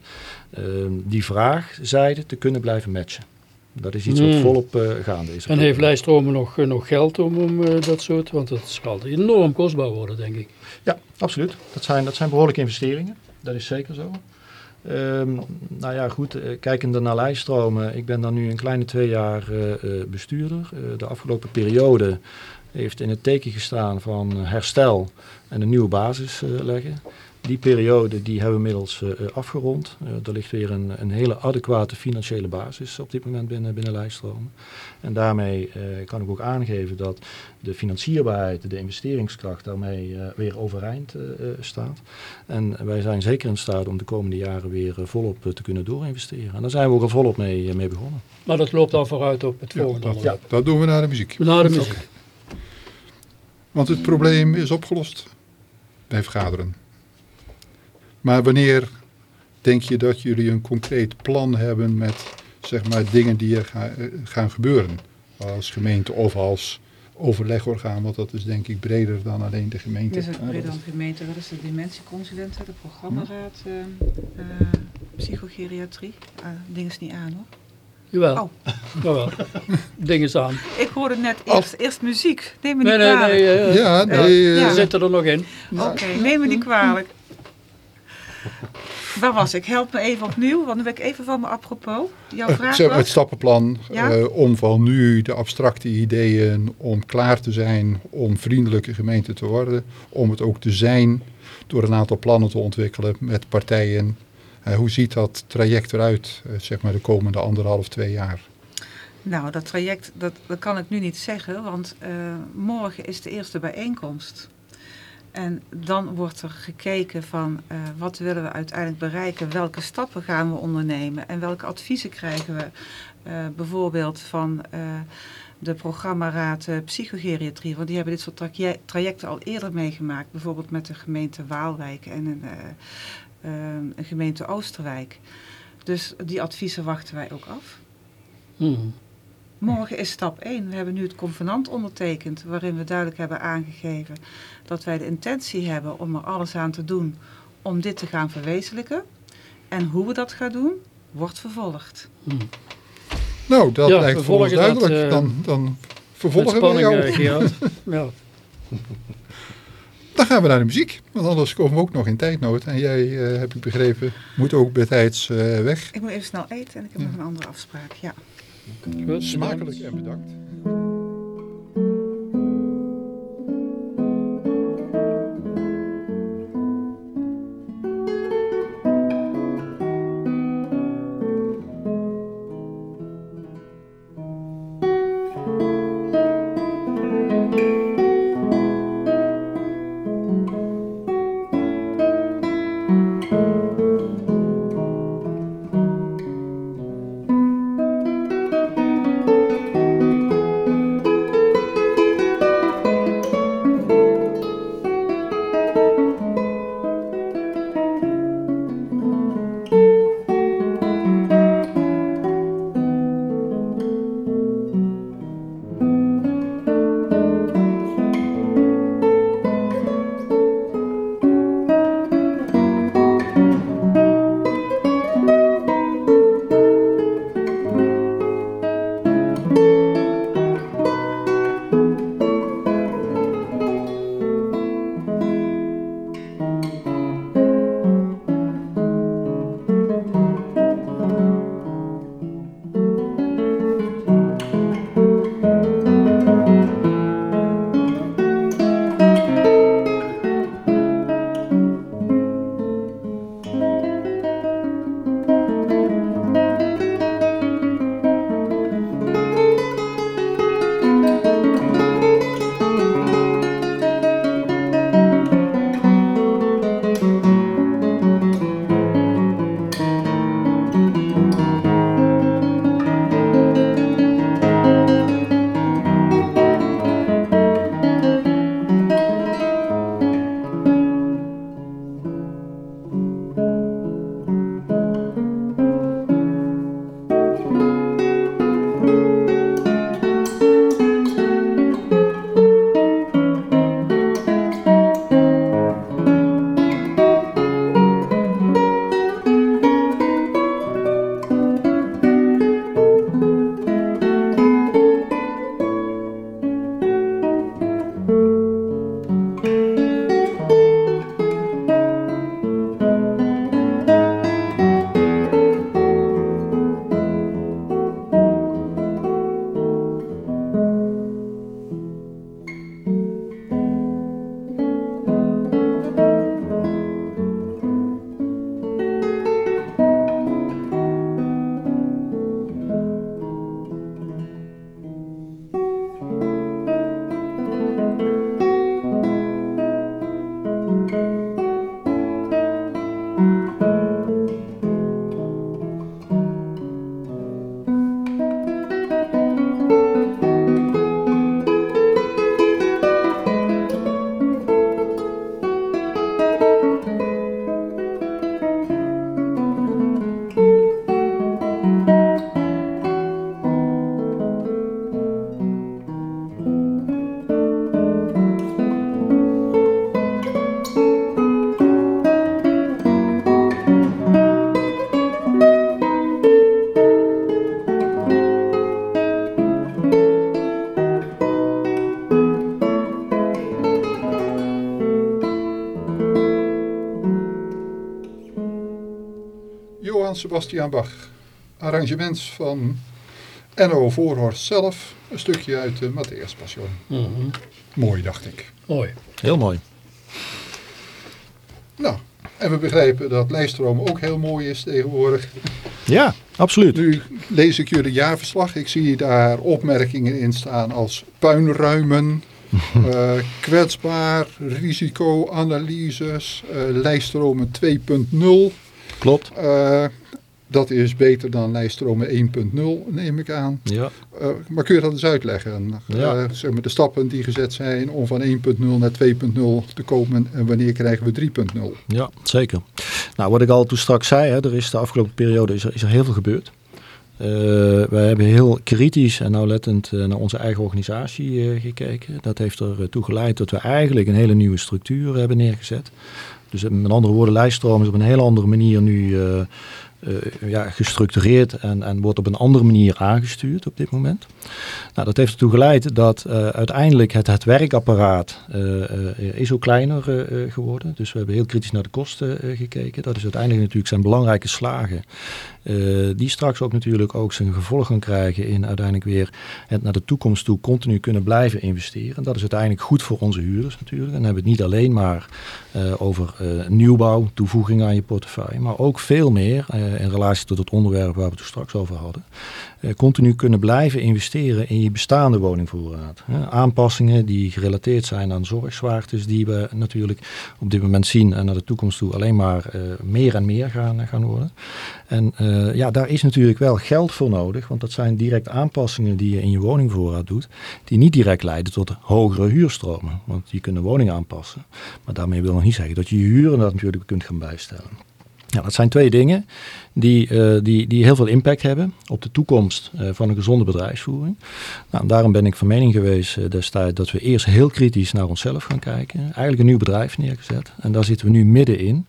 uh, die vraagzijde te kunnen blijven matchen? Dat is iets wat Hmm. volop uh, gaande is. En heeft Lijststromen nog, uh, nog geld om, om uh, dat soort, want het zal enorm kostbaar worden, denk ik. Ja, absoluut. Dat zijn, dat zijn behoorlijke investeringen. Dat is zeker zo. Um, nou ja, goed, uh, kijkende naar lijststromen. Ik ben dan nu een kleine twee jaar bestuurder. de afgelopen periode heeft in het teken gestaan van herstel en een nieuwe basis leggen. Die periode die hebben we inmiddels uh, afgerond. Uh, er ligt weer een, een, hele adequate financiële basis op dit moment binnen, binnen Lijststroom. En daarmee uh, kan ik ook aangeven dat de financierbaarheid, de investeringskracht daarmee weer overeind staat. En wij zijn zeker in staat om de komende jaren weer volop te kunnen doorinvesteren. En daar zijn we ook al volop mee, mee begonnen. Maar dat loopt al vooruit op het volgende ja, dat, ja, dat doen we naar de muziek. Naar de muziek. Okay. Want het probleem is opgelost bij vergaderen. Maar wanneer denk je dat jullie een concreet plan hebben met zeg maar, dingen die er ga, gaan gebeuren? Als gemeente of als overlegorgaan, want dat is denk ik breder dan alleen de gemeente. Is ook breder dan de gemeente. Dat is de dimensieconsulent, de programmaraad, uh, uh, psychogeriatrie. Uh, ding is niet aan hoor. Jawel, oh. jawel. Ding is aan. Ik hoorde net eerst, eerst muziek. Neem me niet nee, kwalijk. Nee, nee, ja, nee. Ja. We zitten er nog in. Oké, okay, neem me niet kwalijk. Waar was ik? Help me even opnieuw, want dan ben ik even van me apropos. Jouw vraag zeg, was? Het stappenplan Ja? uh, om van nu de abstracte ideeën om klaar te zijn om vriendelijke gemeente te worden. Om het ook te zijn door een aantal plannen te ontwikkelen met partijen. Uh, hoe ziet dat traject eruit, uh, zeg maar de komende anderhalf, twee jaar? Nou, dat traject, dat, dat kan ik nu niet zeggen, want morgen is de eerste bijeenkomst. En dan wordt er gekeken van uh, wat willen we uiteindelijk bereiken, welke stappen gaan we ondernemen en welke adviezen krijgen we uh, bijvoorbeeld van uh, de programmaraad Psychogeriatrie. Want die hebben dit soort traje trajecten al eerder meegemaakt, bijvoorbeeld met de gemeente Waalwijk en een, een gemeente Oosterwijk. Dus die adviezen wachten wij ook af. Hmm. Morgen is stap 1. We hebben nu het convenant ondertekend waarin we duidelijk hebben aangegeven dat wij de intentie hebben om er alles aan te doen om dit te gaan verwezenlijken. En hoe we dat gaan doen, wordt vervolgd. Hmm. Nou, dat Ja, lijkt we voor ons dat, duidelijk. eh, dan, dan Met vervolgen we spanning, jou. eh, ja. Dan gaan we naar de muziek, want anders komen we ook nog in tijdnood. En jij, eh, heb ik begrepen, moet ook bij tijds eh, weg. Ik moet even snel eten en ik heb Ja. nog een andere afspraak. Ja. Smakelijk en bedankt. Sebastian Bach. Arrangements van Enno Voorhorst zelf. Een stukje uit de Matthäus Passion. Mhm. Mooi, dacht ik. Mooi. Heel mooi. Nou, en we begrijpen dat lijststroom ook heel mooi is tegenwoordig. Ja, absoluut. Nu lees ik jullie jaarverslag. Ik zie daar opmerkingen in staan als puinruimen, eh, kwetsbaar, risicoanalyses, eh lijststromen 2.0. Klopt. Eh, dat is beter dan lijststromen 1.0, neem ik aan. Ja. Eh, maar kun je dat eens uitleggen? Ja. Eh, zeg maar de stappen die gezet zijn om van 1.0 naar 2.0 te komen en wanneer krijgen we 3.0? Ja, zeker. Nou, wat ik al toen straks zei, hè, er is de afgelopen periode is er, is er heel veel gebeurd. Eh wij hebben heel kritisch en nauwlettend naar onze eigen organisatie gekeken. Dat heeft ertoe geleid dat we eigenlijk een hele nieuwe structuur hebben neergezet. Dus met andere woorden, lijststroom is op een hele andere manier nu eh, ja, gestructureerd en, en wordt op een andere manier aangestuurd op dit moment. Nou, dat heeft ertoe geleid dat eh, uiteindelijk het, het werkapparaat eh, is ook kleiner geworden. Dus we hebben heel kritisch naar de kosten gekeken. Dat is uiteindelijk natuurlijk zijn belangrijke slagen. Eh, die straks ook natuurlijk ook zijn gevolg gaan krijgen in uiteindelijk weer het naar de toekomst toe continu kunnen blijven investeren. En dat is uiteindelijk goed voor onze huurders natuurlijk. En dan hebben we het niet alleen maar eh, over eh, nieuwbouw, toevoeging aan je portefeuille, maar ook veel meer in relatie tot het onderwerp waar we het straks over hadden. Eh, continu kunnen blijven investeren in je bestaande woningvoorraad. Aanpassingen die gerelateerd zijn aan zorgzwaartes die we natuurlijk op dit moment zien en naar de toekomst toe alleen maar eh, meer en meer gaan, gaan worden. En eh, ja, daar is natuurlijk wel geld voor nodig, want dat zijn direct aanpassingen die je in je woningvoorraad doet, die niet direct leiden tot hogere huurstromen. Want je kunt een woning aanpassen, maar daarmee wil nog niet zeggen dat je je huren dat natuurlijk kunt gaan bijstellen. Ja, dat zijn twee dingen die, eh, die, die heel veel impact hebben op de toekomst eh, van een gezonde bedrijfsvoering. Nou, daarom ben ik van mening geweest eh, destijds dat we eerst heel kritisch naar onszelf gaan kijken. Eigenlijk een nieuw bedrijf neergezet. En daar zitten we nu middenin.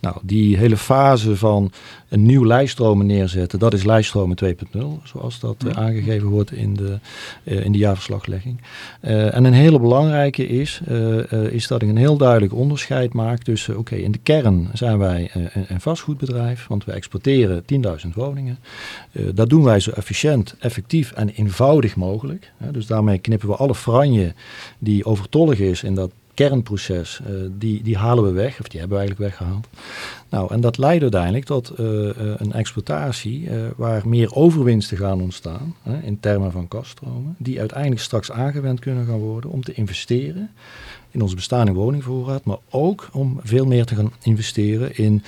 Nou, die hele fase van een nieuw lijststromen neerzetten, dat is lijststromen 2.0, zoals dat aangegeven wordt in de, in de jaarverslaglegging. En een hele belangrijke is, is dat ik een heel duidelijk onderscheid maak tussen, oké, in de kern zijn wij een, een vastgoedbedrijf, want we exporteren 10.000 woningen. Eh, dat doen wij zo efficiënt, effectief en eenvoudig mogelijk. Dus daarmee knippen we alle franje die overtollig is in dat kernproces, eh, die, die halen we weg, of die hebben we eigenlijk weggehaald. Nou, en dat leidt uiteindelijk tot eh, een exploitatie waar meer overwinsten gaan ontstaan, in termen van kaststromen, die uiteindelijk straks aangewend kunnen gaan worden om te investeren in onze bestaande woningvoorraad, maar ook om veel meer te gaan investeren in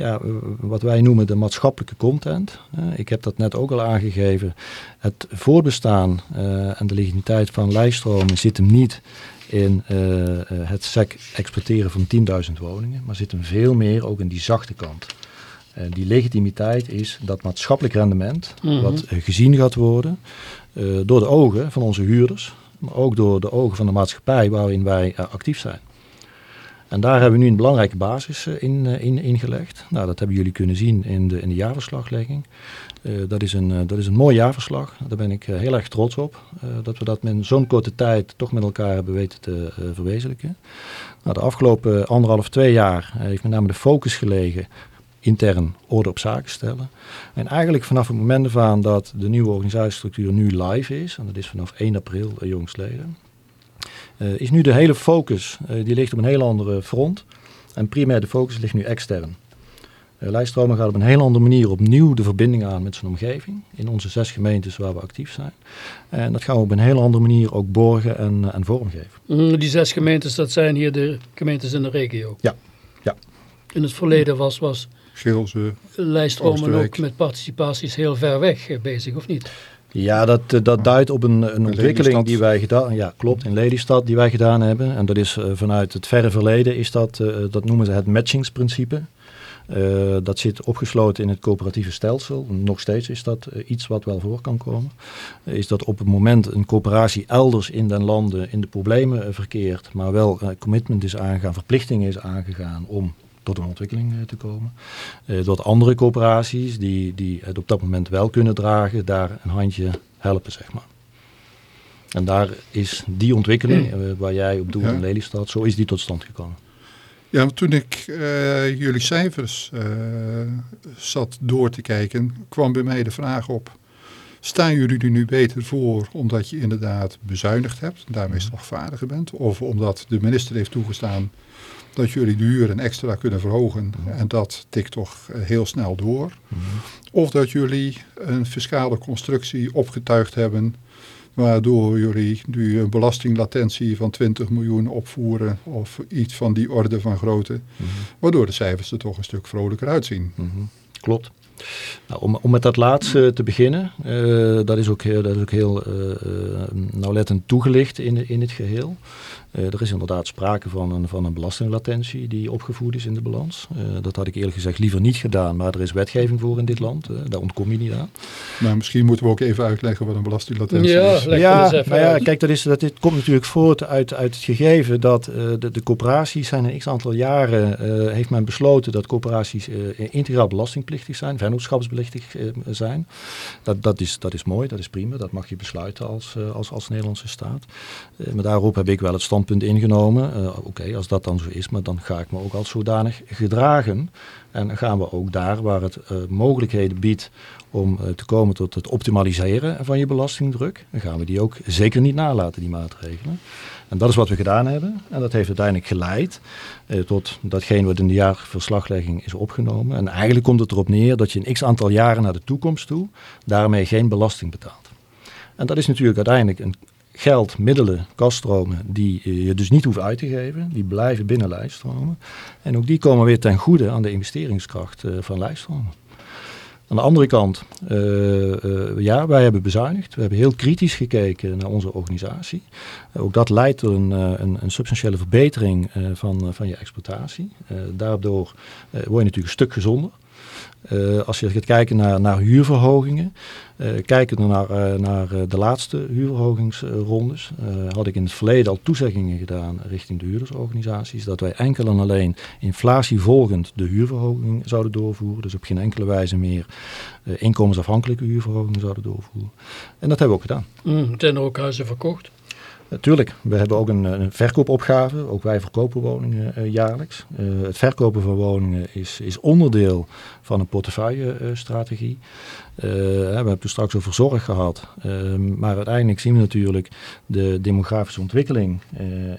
ja, eh, wat wij noemen de maatschappelijke content. Ik heb dat net ook al aangegeven. Het voorbestaan eh, en de legitimiteit van lijststromen zit hem niet in eh, het sec exporteren van 10.000 woningen, maar zit hem veel meer ook in die zachte kant. Die legitimiteit is dat maatschappelijk rendement, Mhm. wat gezien gaat worden door de ogen van onze huurders, maar ook door de ogen van de maatschappij waarin wij actief zijn. En daar hebben we nu een belangrijke basis eh, in, eh, in, gelegd. Nou, dat hebben jullie kunnen zien in de, in de jaarverslaglegging. Eh, dat, is een, dat is een mooi jaarverslag. Daar ben ik heel erg trots op. dat we dat in zo'n korte tijd toch met elkaar hebben weten te verwezenlijken. Nou, de afgelopen anderhalf, twee jaar heeft met name de focus gelegen intern orde op zaken stellen. En eigenlijk vanaf het moment aan dat de nieuwe organisatiestructuur nu live is, en dat is vanaf 1 april jongstleden, is nu de hele focus, uh, die ligt op een heel andere front. En primair de focus ligt nu extern. Uh, Lijststromen gaat op een heel andere manier opnieuw de verbinding aan met zijn omgeving. In onze zes gemeentes waar we actief zijn. En dat gaan we op een heel andere manier ook borgen en, en vormgeven. Mm, die zes gemeentes, dat zijn hier de gemeentes in de regio? Ja. ja. In het verleden was, was Schilze, Lijststromen ook met participaties heel ver weg bezig, of niet? Ja, dat, dat duidt op een, een ontwikkeling die wij gedaan Ja, klopt, in Lelystad die wij gedaan hebben. En dat is uh, vanuit het verre verleden, is dat, uh, dat noemen ze het matchingsprincipe. Uh, dat zit opgesloten in het coöperatieve stelsel. Nog steeds is dat iets wat wel voor kan komen. Is dat op het moment een coöperatie elders in den landen in de problemen verkeert, maar wel commitment is aangegaan, verplichting is aangegaan om tot een ontwikkeling te komen. dat andere coöperaties die, die het op dat moment wel kunnen dragen, daar een handje helpen, zeg maar. En daar is die ontwikkeling, waar jij op doet ja. in Lelystad, zo is die tot stand gekomen. Ja, toen ik uh, jullie cijfers uh, zat door te kijken, kwam bij mij de vraag op. Staan jullie er nu beter voor omdat je inderdaad bezuinigd hebt daarmee slagvaardiger bent? Of omdat de minister heeft toegestaan dat jullie de huur een extra kunnen verhogen en dat tikt toch heel snel door? Of dat jullie een fiscale constructie opgetuigd hebben waardoor jullie nu een belastinglatentie van 20 miljoen opvoeren of iets van die orde van grootte, waardoor de cijfers er toch een stuk vrolijker uitzien. Klopt. Nou, om, om met dat laatste te beginnen, uh, dat is ook heel, dat is ook heel uh, nauwlettend toegelicht in, in het geheel. Uh, er is inderdaad sprake van een, van een belastinglatentie die opgevoerd is in de balans. dat had ik eerlijk gezegd liever niet gedaan, maar er is wetgeving voor in dit land. daar ontkom je niet aan. Maar misschien moeten we ook even uitleggen wat een belastinglatentie ja, is. Ja, nou ja, kijk, dat, is, dat dit komt natuurlijk voort uit, uit het gegeven dat de, de coöperaties zijn een x aantal jaren, heeft men besloten dat coöperaties integraal belastingplichtig zijn, vennootschapsbelichtig zijn. Dat, dat, is, dat is mooi, dat is prima, dat mag je besluiten als, als, als Nederlandse staat. maar daarop heb ik wel het standpunt ingenomen. Oké, als dat dan zo is, maar dan ga ik me ook als zodanig gedragen. En gaan we ook daar waar het mogelijkheden biedt om te komen tot het optimaliseren van je belastingdruk, dan gaan we die ook zeker niet nalaten, die maatregelen. En dat is wat we gedaan hebben. En dat heeft uiteindelijk geleid eh, tot datgene wat in de jaarverslaglegging is opgenomen. En eigenlijk komt het erop neer dat je een x aantal jaren naar de toekomst toe daarmee geen belasting betaalt. En dat is natuurlijk uiteindelijk een geld, middelen, kaststromen die je dus niet hoeft uit te geven. Die blijven binnen lijststromen. En ook die komen weer ten goede aan de investeringskracht uh, van lijststromen. Aan de andere kant, uh, ja, wij hebben bezuinigd. We hebben heel kritisch gekeken naar onze organisatie. Ook dat leidt tot een, een, een substantiële verbetering van, van je exploitatie. daardoor word je natuurlijk een stuk gezonder. Uh, als je gaat kijken naar, naar huurverhogingen, uh, kijken naar, uh, naar de laatste huurverhogingsrondes, had ik in het verleden al toezeggingen gedaan richting de huurdersorganisaties dat wij enkel en alleen inflatievolgend de huurverhoging zouden doorvoeren. Dus op geen enkele wijze meer inkomensafhankelijke huurverhogingen zouden doorvoeren. En dat hebben we ook gedaan. Mm, zijn ook huizen verkocht? Natuurlijk, we hebben ook een, een, verkoopopgave. Ook wij verkopen woningen uh, jaarlijks. Uh, het verkopen van woningen is, is onderdeel van een portefeuillestrategie. Uh, we hebben het straks over zorg gehad. Ehm, maar uiteindelijk zien we natuurlijk de demografische ontwikkeling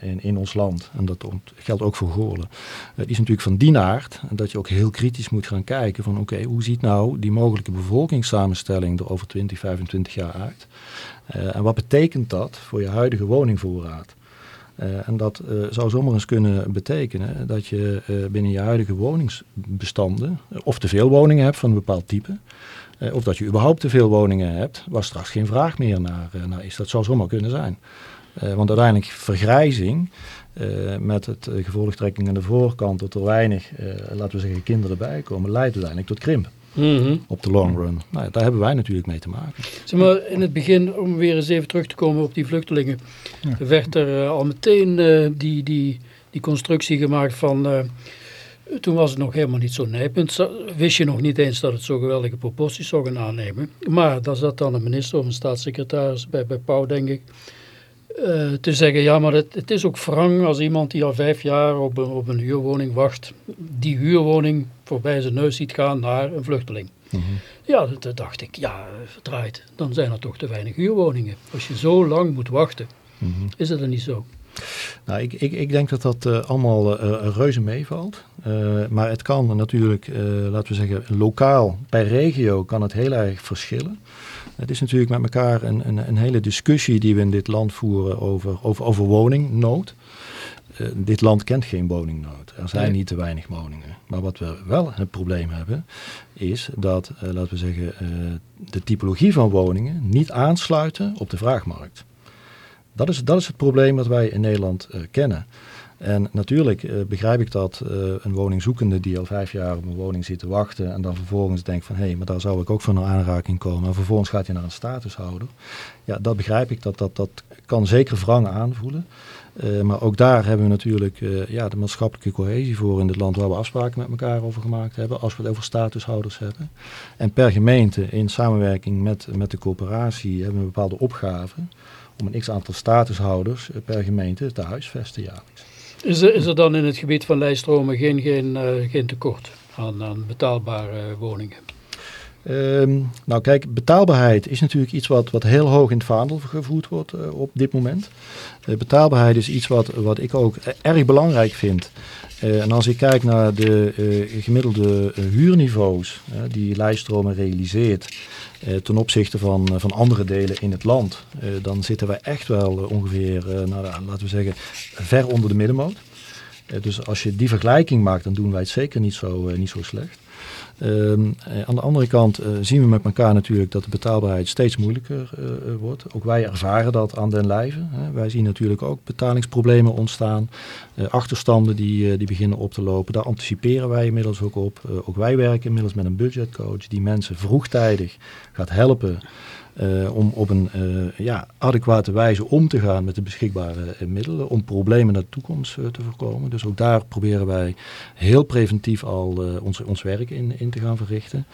in, in ons land. En dat geldt ook voor Goorlen. die is natuurlijk van die aard dat je ook heel kritisch moet gaan kijken van oké, hoe ziet nou die mogelijke bevolkingssamenstelling er over 20, 25 jaar uit? Uh, en wat betekent dat voor je huidige woningvoorraad? Uh, en dat uh, zou zomaar eens kunnen betekenen dat je binnen je huidige woningsbestanden of te veel woningen hebt van een bepaald type, of dat je überhaupt te veel woningen hebt waar straks geen vraag meer naar, naar is. Dat zou zomaar kunnen zijn. want uiteindelijk vergrijzing met het gevolgtrekking aan de voorkant dat er weinig, laten we zeggen, kinderen bij komen, leidt uiteindelijk tot krimp. Mm -hmm. op de long run. Nou, daar hebben wij natuurlijk mee te maken. Zeg maar, in het begin, om weer eens even terug te komen op die vluchtelingen, ja. werd er uh, al meteen uh, die, die, die constructie gemaakt van, uh, toen was het nog helemaal niet zo nijpend, wist je nog niet eens dat het zo geweldige proporties zou gaan aannemen. Maar daar zat dan een minister of een staatssecretaris bij, bij Pauw, denk ik, uh, te zeggen, ja, maar het, het, is ook wrang als iemand die al vijf jaar op een, op een huurwoning wacht, die huurwoning voorbij zijn neus ziet gaan naar een vluchteling. Mm -hmm. Ja, dat dacht ik, ja, verdraaid, dan zijn er toch te weinig huurwoningen. Als je zo lang moet wachten, mm -hmm. is het er niet zo? Nou, ik, ik, ik denk dat dat uh, allemaal uh, reuze meevalt. Uh, maar het kan natuurlijk, laten we zeggen, lokaal, per regio kan het heel erg verschillen. Het is natuurlijk met elkaar een, een, een, hele discussie die we in dit land voeren over, over, over woningnood. Uh, dit land kent geen woningnood. Er zijn nee. niet te weinig woningen. Maar wat we wel het probleem hebben, is dat, uh, laten we zeggen, uh, de typologie van woningen niet aansluiten op de vraagmarkt. Dat is, dat is het probleem dat wij in Nederland kennen. En natuurlijk uh, begrijp ik dat uh, een woningzoekende die al vijf jaar op een woning zit te wachten en dan vervolgens denkt van hé, hey, maar daar zou ik ook van een aanraking komen. En vervolgens gaat hij naar een statushouder. Ja, dat begrijp ik, dat, dat, dat kan zeker wrang aanvoelen. Uh, maar ook daar hebben we natuurlijk ja, de maatschappelijke cohesie voor in het land waar we afspraken met elkaar over gemaakt hebben, als we het over statushouders hebben. En per gemeente in samenwerking met, met de coöperatie hebben we bepaalde opgave om een x aantal statushouders per gemeente te huisvesten jaarlijks. Is er, is er dan in het gebied van Leistromen geen, geen, uh, geen tekort aan, aan betaalbare woningen? Um, nou kijk, betaalbaarheid is natuurlijk iets wat, wat heel hoog in het vaandel gevoerd wordt uh, op dit moment. Uh, betaalbaarheid is iets wat, wat ik ook erg belangrijk vind. En als ik kijk naar de gemiddelde huurniveaus die Lijststromen realiseert ten opzichte van, van andere delen in het land, dan zitten wij echt wel ongeveer, nou, laten we zeggen, ver onder de middenmoot. dus als je die vergelijking maakt, dan doen wij het zeker niet zo, niet zo slecht. Ehm, eh, aan de andere kant eh, zien we met elkaar natuurlijk dat de betaalbaarheid steeds moeilijker uh, wordt. Ook wij ervaren dat aan den lijve. Hè. Wij zien natuurlijk ook betalingsproblemen ontstaan, achterstanden die, die beginnen op te lopen. Daar anticiperen wij inmiddels ook op. ook wij werken inmiddels met een budgetcoach die mensen vroegtijdig gaat helpen uh, om op een uh, ja, adequate wijze om te gaan met de beschikbare uh, middelen. Om problemen naar de toekomst te voorkomen. Dus ook daar proberen wij heel preventief al ons, ons werk in, in te gaan verrichten.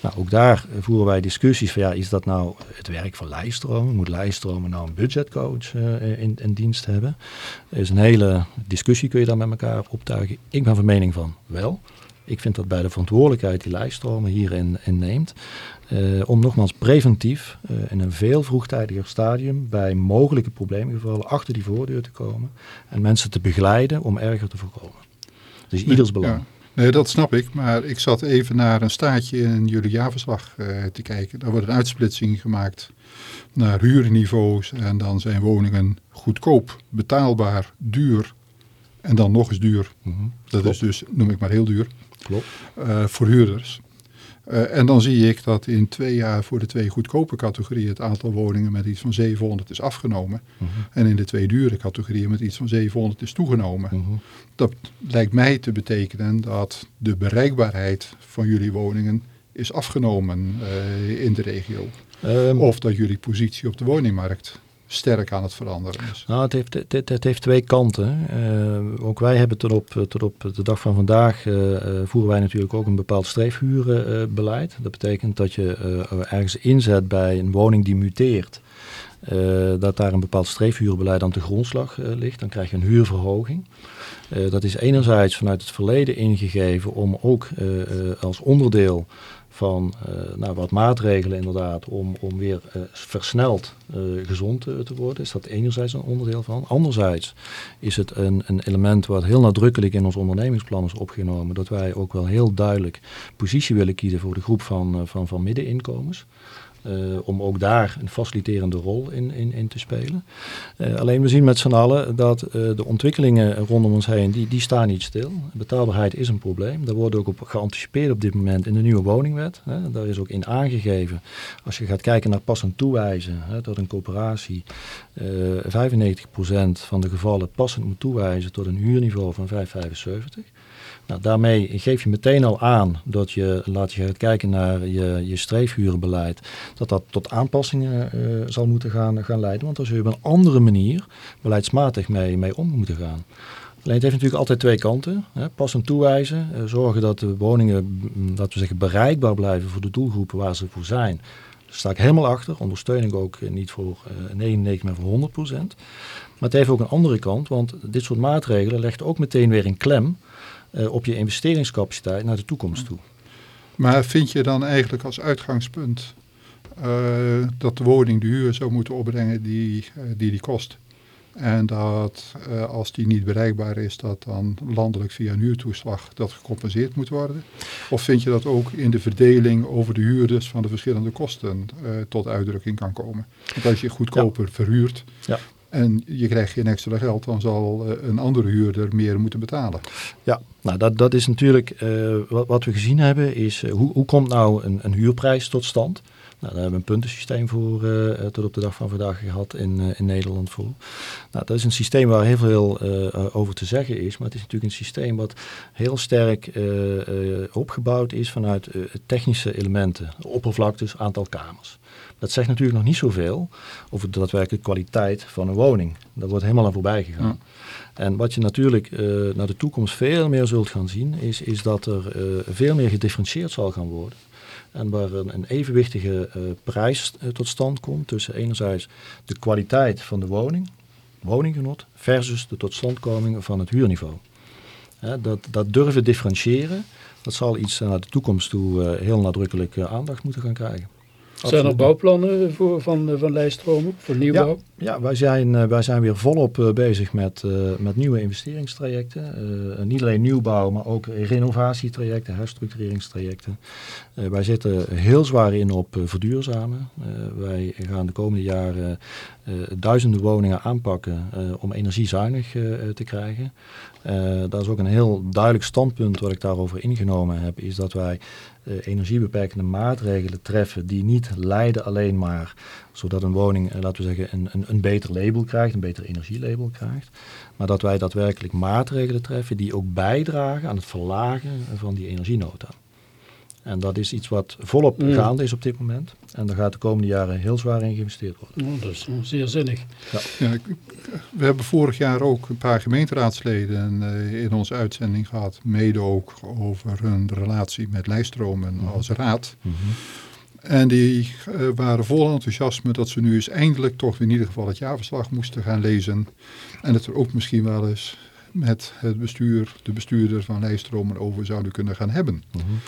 Nou, ook daar voeren wij discussies van ja, is dat nou het werk van lijststromen? Moet lijststromen nou een budgetcoach in, in, dienst hebben? Er is een hele discussie, kun je daar met elkaar optuigen. Ik ben van mening van wel. Ik vind dat bij de verantwoordelijkheid die lijststromen hierin in neemt, uh, om nogmaals preventief uh, in een veel vroegtijdiger stadium bij mogelijke probleemgevallen achter die voordeur te komen en mensen te begeleiden om erger te voorkomen. Dus ieders belang. Ja. Nee, dat snap ik, maar ik zat even naar een staatje in jullie jaarverslag uh, te kijken. Daar wordt een uitsplitsing gemaakt naar huurniveaus en dan zijn woningen goedkoop, betaalbaar, duur en dan nog eens duur. Mm -hmm. Dat Klopt. is dus, noem ik maar heel duur. Klopt. voor huurders. Uh, en dan zie ik dat in twee jaar voor de twee goedkope categorieën het aantal woningen met iets van 700 is afgenomen. Uh mhm. -huh. En in de twee dure categorieën met iets van 700 is toegenomen. Uh mhm. -huh. Dat lijkt mij te betekenen dat de bereikbaarheid van jullie woningen is afgenomen uh, in de regio. Um, of dat jullie positie op de woningmarkt sterk aan het veranderen is. Nou, het heeft, het, heeft twee kanten. Uh, ook wij hebben tot op, de dag van vandaag uh, voeren wij natuurlijk ook een bepaald streefhuurbeleid. dat betekent dat je ergens inzet bij een woning die muteert. dat daar een bepaald streefhuurbeleid aan de grondslag ligt. Dan krijg je een huurverhoging. dat is enerzijds vanuit het verleden ingegeven om ook als onderdeel van uh, nou, wat maatregelen inderdaad om, om weer uh, versneld uh, gezond te worden. Is dat enerzijds een onderdeel van. Anderzijds is het een, een element wat heel nadrukkelijk in ons ondernemingsplan is opgenomen. Dat wij ook wel heel duidelijk positie willen kiezen voor de groep van, van, van middeninkomens. Uh, om ook daar een faciliterende rol in, in, in te spelen. Uh, alleen we zien met z'n allen dat uh, de ontwikkelingen rondom ons heen, die, die staan niet stil. Betaalbaarheid is een probleem. Daar wordt ook op geanticipeerd op dit moment in de nieuwe woningwet. Hè. Daar is ook in aangegeven, als je gaat kijken naar passend toewijzen, hè, dat een coöperatie 95% van de gevallen passend moet toewijzen tot een huurniveau van 5,75. Nou, daarmee geef je meteen al aan dat je, laat je kijken naar je, je streefhuurbeleid, dat dat tot aanpassingen uh, zal moeten gaan, gaan leiden. Want zul je op een andere manier beleidsmatig mee, mee om moeten gaan. Alleen het heeft natuurlijk altijd twee kanten. Hè. Passend toewijzen, uh, zorgen dat de woningen, laten we zeggen, bereikbaar blijven voor de doelgroepen waar ze voor zijn. Daar sta ik helemaal achter. Ondersteun ik ook uh, niet voor uh, 99, maar voor 100 procent. Maar het heeft ook een andere kant, want dit soort maatregelen legt ook meteen weer een klem uh, op je investeringscapaciteit naar de toekomst toe. Maar vind je dan eigenlijk als uitgangspunt uh, dat de woning de huur zou moeten opbrengen die uh, die, die kost? En dat als die niet bereikbaar is, dat dan landelijk via een huurtoeslag dat gecompenseerd moet worden? Of vind je dat ook in de verdeling over de huurders van de verschillende kosten tot uitdrukking kan komen? Want als je goedkoper ja. verhuurt, ja en je krijgt geen extra geld, dan zal uh, een andere huurder meer moeten betalen. Ja, nou dat, dat is natuurlijk uh, wat, wat, we gezien hebben, is uh, hoe, hoe komt nou een, een huurprijs tot stand? Nou, daar hebben we een puntensysteem voor tot op de dag van vandaag gehad in, in Nederland voor. Nou, dat is een systeem waar heel veel over te zeggen is, maar het is natuurlijk een systeem wat heel sterk opgebouwd is vanuit technische elementen, oppervlaktes, aantal kamers. Dat zegt natuurlijk nog niet zoveel over de daadwerkelijke kwaliteit van een woning. Dat wordt helemaal aan voorbij gegaan. Ja. En wat je natuurlijk uh, naar de toekomst veel meer zult gaan zien, is, is dat er uh, veel meer gedifferentieerd zal gaan worden. En waar een, een evenwichtige uh, prijs tot stand komt tussen enerzijds de kwaliteit van de woning woninggenot versus de totstandkoming van het huurniveau. dat, dat durven differentiëren, dat zal iets naar de toekomst toe heel nadrukkelijk aandacht moeten gaan krijgen. Zijn er bouwplannen voor, van, van lijststromen, voor nieuwbouw? Ja, ja wij, zijn, eh, wij zijn weer volop eh, bezig met, eh, met nieuwe investeringstrajecten. niet alleen nieuwbouw, maar ook renovatietrajecten, herstructureringstrajecten. wij zitten heel zwaar in op verduurzamen. wij gaan de komende jaren duizenden woningen aanpakken om energiezuinig te krijgen. dat is ook een heel duidelijk standpunt wat ik daarover ingenomen heb, is dat wij energiebeperkende maatregelen treffen die niet leiden alleen maar zodat een woning, laten we zeggen, een, een, een beter label krijgt, een beter energielabel krijgt. Maar dat wij daadwerkelijk maatregelen treffen die ook bijdragen aan het verlagen van die energienota. En dat is iets wat volop mm. gaande is op dit moment. En daar gaat de komende jaren heel zwaar in geïnvesteerd worden. Oh, dat is zeer zinnig. Ja. ja. we hebben vorig jaar ook een paar gemeenteraadsleden uh, in onze uitzending gehad. Mede ook over hun relatie met lijststromen mm als raad. Mm En die uh, waren vol enthousiasme dat ze nu eens eindelijk toch in ieder geval het jaarverslag moesten gaan lezen. En het er ook misschien wel eens met het bestuur, de bestuurder van lijststromen over zouden kunnen gaan hebben. Mm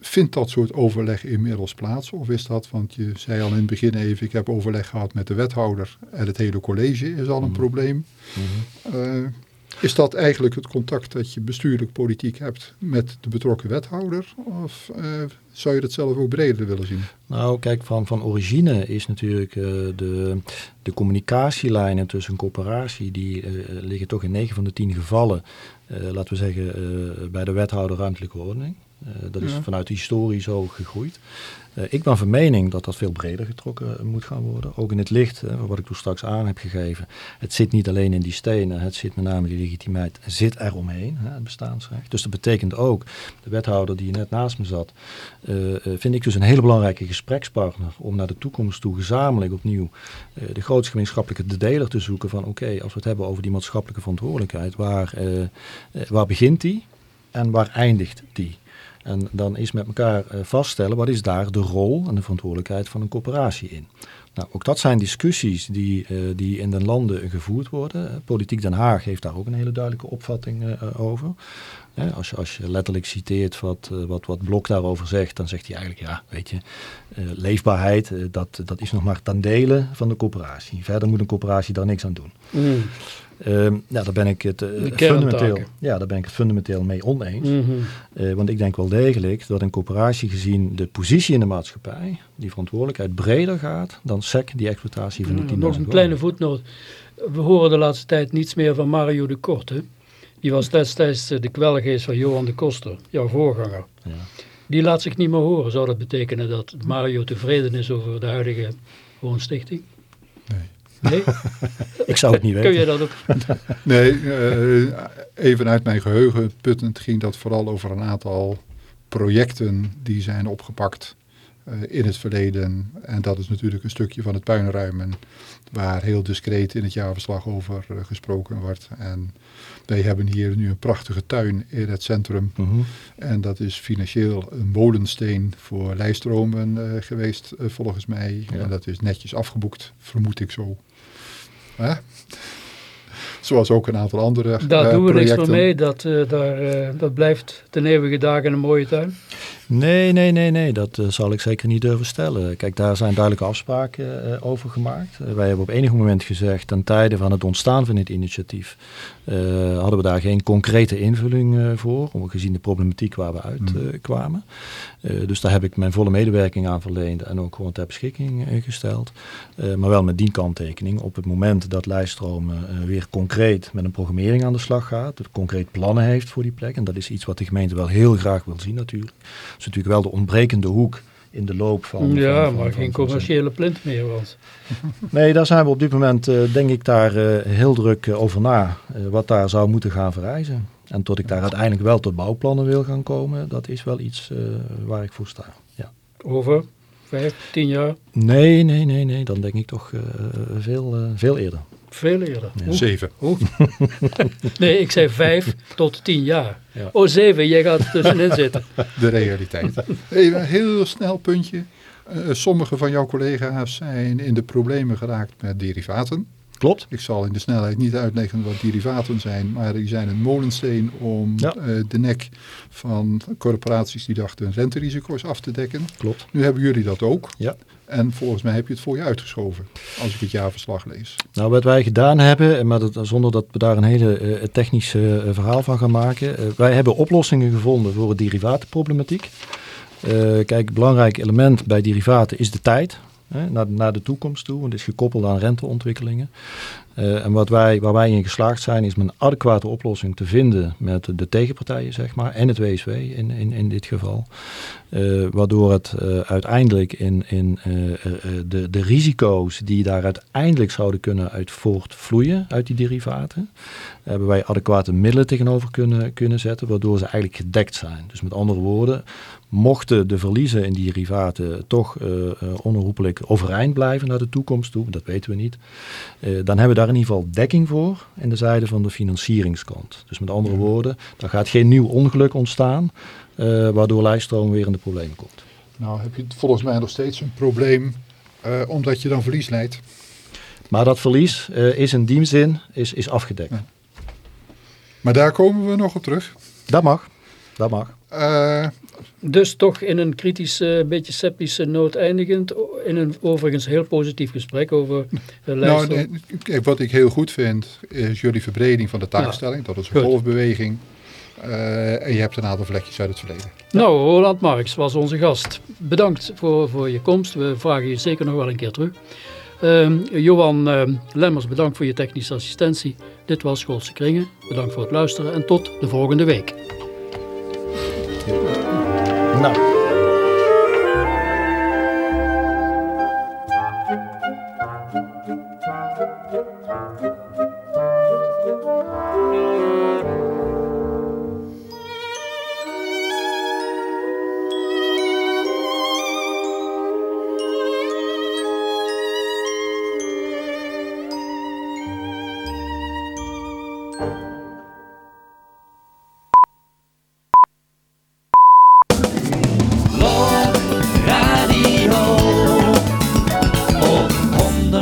Vindt dat soort overleg inmiddels plaats? Of is dat, want je zei al in het begin even, ik heb overleg gehad met de wethouder en het hele college is al een mhm. probleem. Mhm. Eh, is dat eigenlijk het contact dat je bestuurlijk politiek hebt met de betrokken wethouder? Of uh, zou je dat zelf ook breder willen zien? Nou, kijk, van, van origine is natuurlijk uh, de, de communicatielijnen tussen een coöperatie, die liggen toch in 9 van de 10 gevallen, laten we zeggen, bij de wethouder ruimtelijke ordening. Eh, dat is vanuit de historie zo gegroeid. Uh, ik ben van mening dat dat veel breder getrokken eh, moet gaan worden. Ook in het licht, wat ik toen straks aan heb gegeven. Het zit niet alleen in die stenen, het zit met name die legitimiteit, zit er omheen, hè, het bestaansrecht. Dus dat betekent ook, de wethouder die net naast me zat, vind ik dus een hele belangrijke gesprekspartner om naar de toekomst toe gezamenlijk opnieuw de grootste gemeenschappelijke deler te zoeken van oké, als we het hebben over die maatschappelijke verantwoordelijkheid, waar, waar begint die en waar eindigt die? En dan is met elkaar eh, vaststellen wat is daar de rol en de verantwoordelijkheid van een coöperatie in. Nou, ook dat zijn discussies die, uh, die in de landen gevoerd worden. Politiek Den Haag heeft daar ook een hele duidelijke opvatting over. als, je, als je letterlijk citeert wat, wat, wat Blok daarover zegt, dan zegt hij eigenlijk, ja, weet je, leefbaarheid, dat, dat is nog maar ten dele van de coöperatie. Verder moet een coöperatie daar niks aan doen. Mm. Uh, ja, daar ben ik het uh, fundamenteel, ja, daar ben ik het fundamenteel mee oneens. Mm want ik denk wel degelijk dat een coöperatie gezien de positie in de maatschappij, die verantwoordelijkheid breder gaat dan SEC, die exploitatie van de mm, Nog een kleine voetnoot. We horen de laatste tijd niets meer van Mario de Korte. Die was destijds de kwelgeest van Johan de Koster, jouw voorganger. Ja. Die laat zich niet meer horen. Zou dat betekenen dat Mario tevreden is over de huidige woonstichting? Nee? ik zou het niet weten. Kun je dat ook? nee, uh, even uit mijn geheugen puttend ging dat vooral over een aantal projecten die zijn opgepakt uh, in het verleden. En dat is natuurlijk een stukje van het puinruimen waar heel discreet in het jaarverslag over uh, gesproken wordt. En wij hebben hier nu een prachtige tuin in het centrum. Uh -huh. En dat is financieel een molensteen voor lijststromen uh, geweest volgens mij. Ja. En dat is netjes afgeboekt, vermoed ik zo. Hè? Zoals ook een aantal andere Daar uh, doen we projecten. niks meer mee. Dat, uh, daar, uh, dat blijft ten eeuwige dagen een mooie tuin. Nee, nee, nee, nee. Dat zal ik zeker niet durven stellen. Kijk, daar zijn duidelijke afspraken over gemaakt. wij hebben op enig moment gezegd, ten tijde van het ontstaan van dit initiatief, hadden we daar geen concrete invulling voor, gezien de problematiek waar we uitkwamen. Uh, dus daar heb ik mijn volle medewerking aan verleend en ook gewoon ter beschikking gesteld. Maar wel met die kanttekening. Op het moment dat Lijststromen weer concreet met een programmering aan de slag gaat, dat concreet plannen heeft voor die plek. En dat is iets wat de gemeente wel heel graag wil zien natuurlijk. Is natuurlijk wel de ontbrekende hoek in de loop van... Ja, van, maar geen commerciële plint meer was. nee, daar zijn we op dit moment, denk ik, daar heel druk over na. wat daar zou moeten gaan vereisen. En tot ik daar uiteindelijk wel tot bouwplannen wil gaan komen, dat is wel iets waar ik voor sta. Ja. Over vijf, tien jaar? Nee, nee, nee, nee. Dan denk ik toch veel, veel eerder. Veel eerder? Ja. Zeven. Nee, ik zei vijf tot tien jaar. Ja. Oh, zeven, jij gaat er tussenin zitten. De realiteit. Even een heel snel puntje. sommige van jouw collega's zijn in de problemen geraakt met derivaten. Klopt. Ik zal in de snelheid niet uitleggen wat derivaten zijn, maar die zijn een molensteen om Ja. eh, de nek van corporaties die dachten renterisico's af te dekken. Klopt. Nu hebben jullie dat ook. Ja. En volgens mij heb je het voor je uitgeschoven, als ik het jaarverslag lees. Nou, wat wij gedaan hebben, en maar dat, zonder dat we daar een hele eh, technische eh, verhaal van gaan maken. eh, wij hebben oplossingen gevonden voor de derivatenproblematiek. Kijk, belangrijk element bij derivaten is de tijd. Hè, naar, naar de toekomst toe, want het is gekoppeld aan renteontwikkelingen. Eh, en wat wij, waar wij in geslaagd zijn, is een adequate oplossing te vinden met de tegenpartijen, zeg maar, en het WSW in, in, in dit geval. Eh, waardoor het eh, uiteindelijk in, in de, de risico's die daar uiteindelijk zouden kunnen uit voortvloeien, uit die derivaten, hebben wij adequate middelen tegenover kunnen, kunnen zetten, waardoor ze eigenlijk gedekt zijn. Dus met andere woorden, mochten de verliezen in die derivaten toch eh, onherroepelijk overeind blijven naar de toekomst toe, dat weten we niet, eh, dan hebben we daar in ieder geval dekking voor in de zijde van de financieringskant. Dus met andere woorden, er gaat geen nieuw ongeluk ontstaan, waardoor lijststroom weer in de problemen komt. Nou heb je volgens mij nog steeds een probleem, omdat je dan verlies leidt. Maar dat verlies is in die zin is, is afgedekt. Ja. Maar daar komen we nog op terug. Dat mag. Dat mag. Eh, Dus toch in een kritische, beetje sceptische noot eindigend. In een overigens heel positief gesprek over uh, nou, nee, wat ik heel goed vind, is jullie verbreding van de taakstelling. Dat is een Goed. golfbeweging. Eh, en je hebt een aantal vlekjes uit het verleden. Nou, Roland Marks was onze gast. Bedankt voor, voor je komst. We vragen je zeker nog wel een keer terug. Ehm, Johan ehm, Lemmers, bedankt voor je technische assistentie. Dit was Schoolse Kringen. Bedankt voor het luisteren en tot de volgende week. Nou.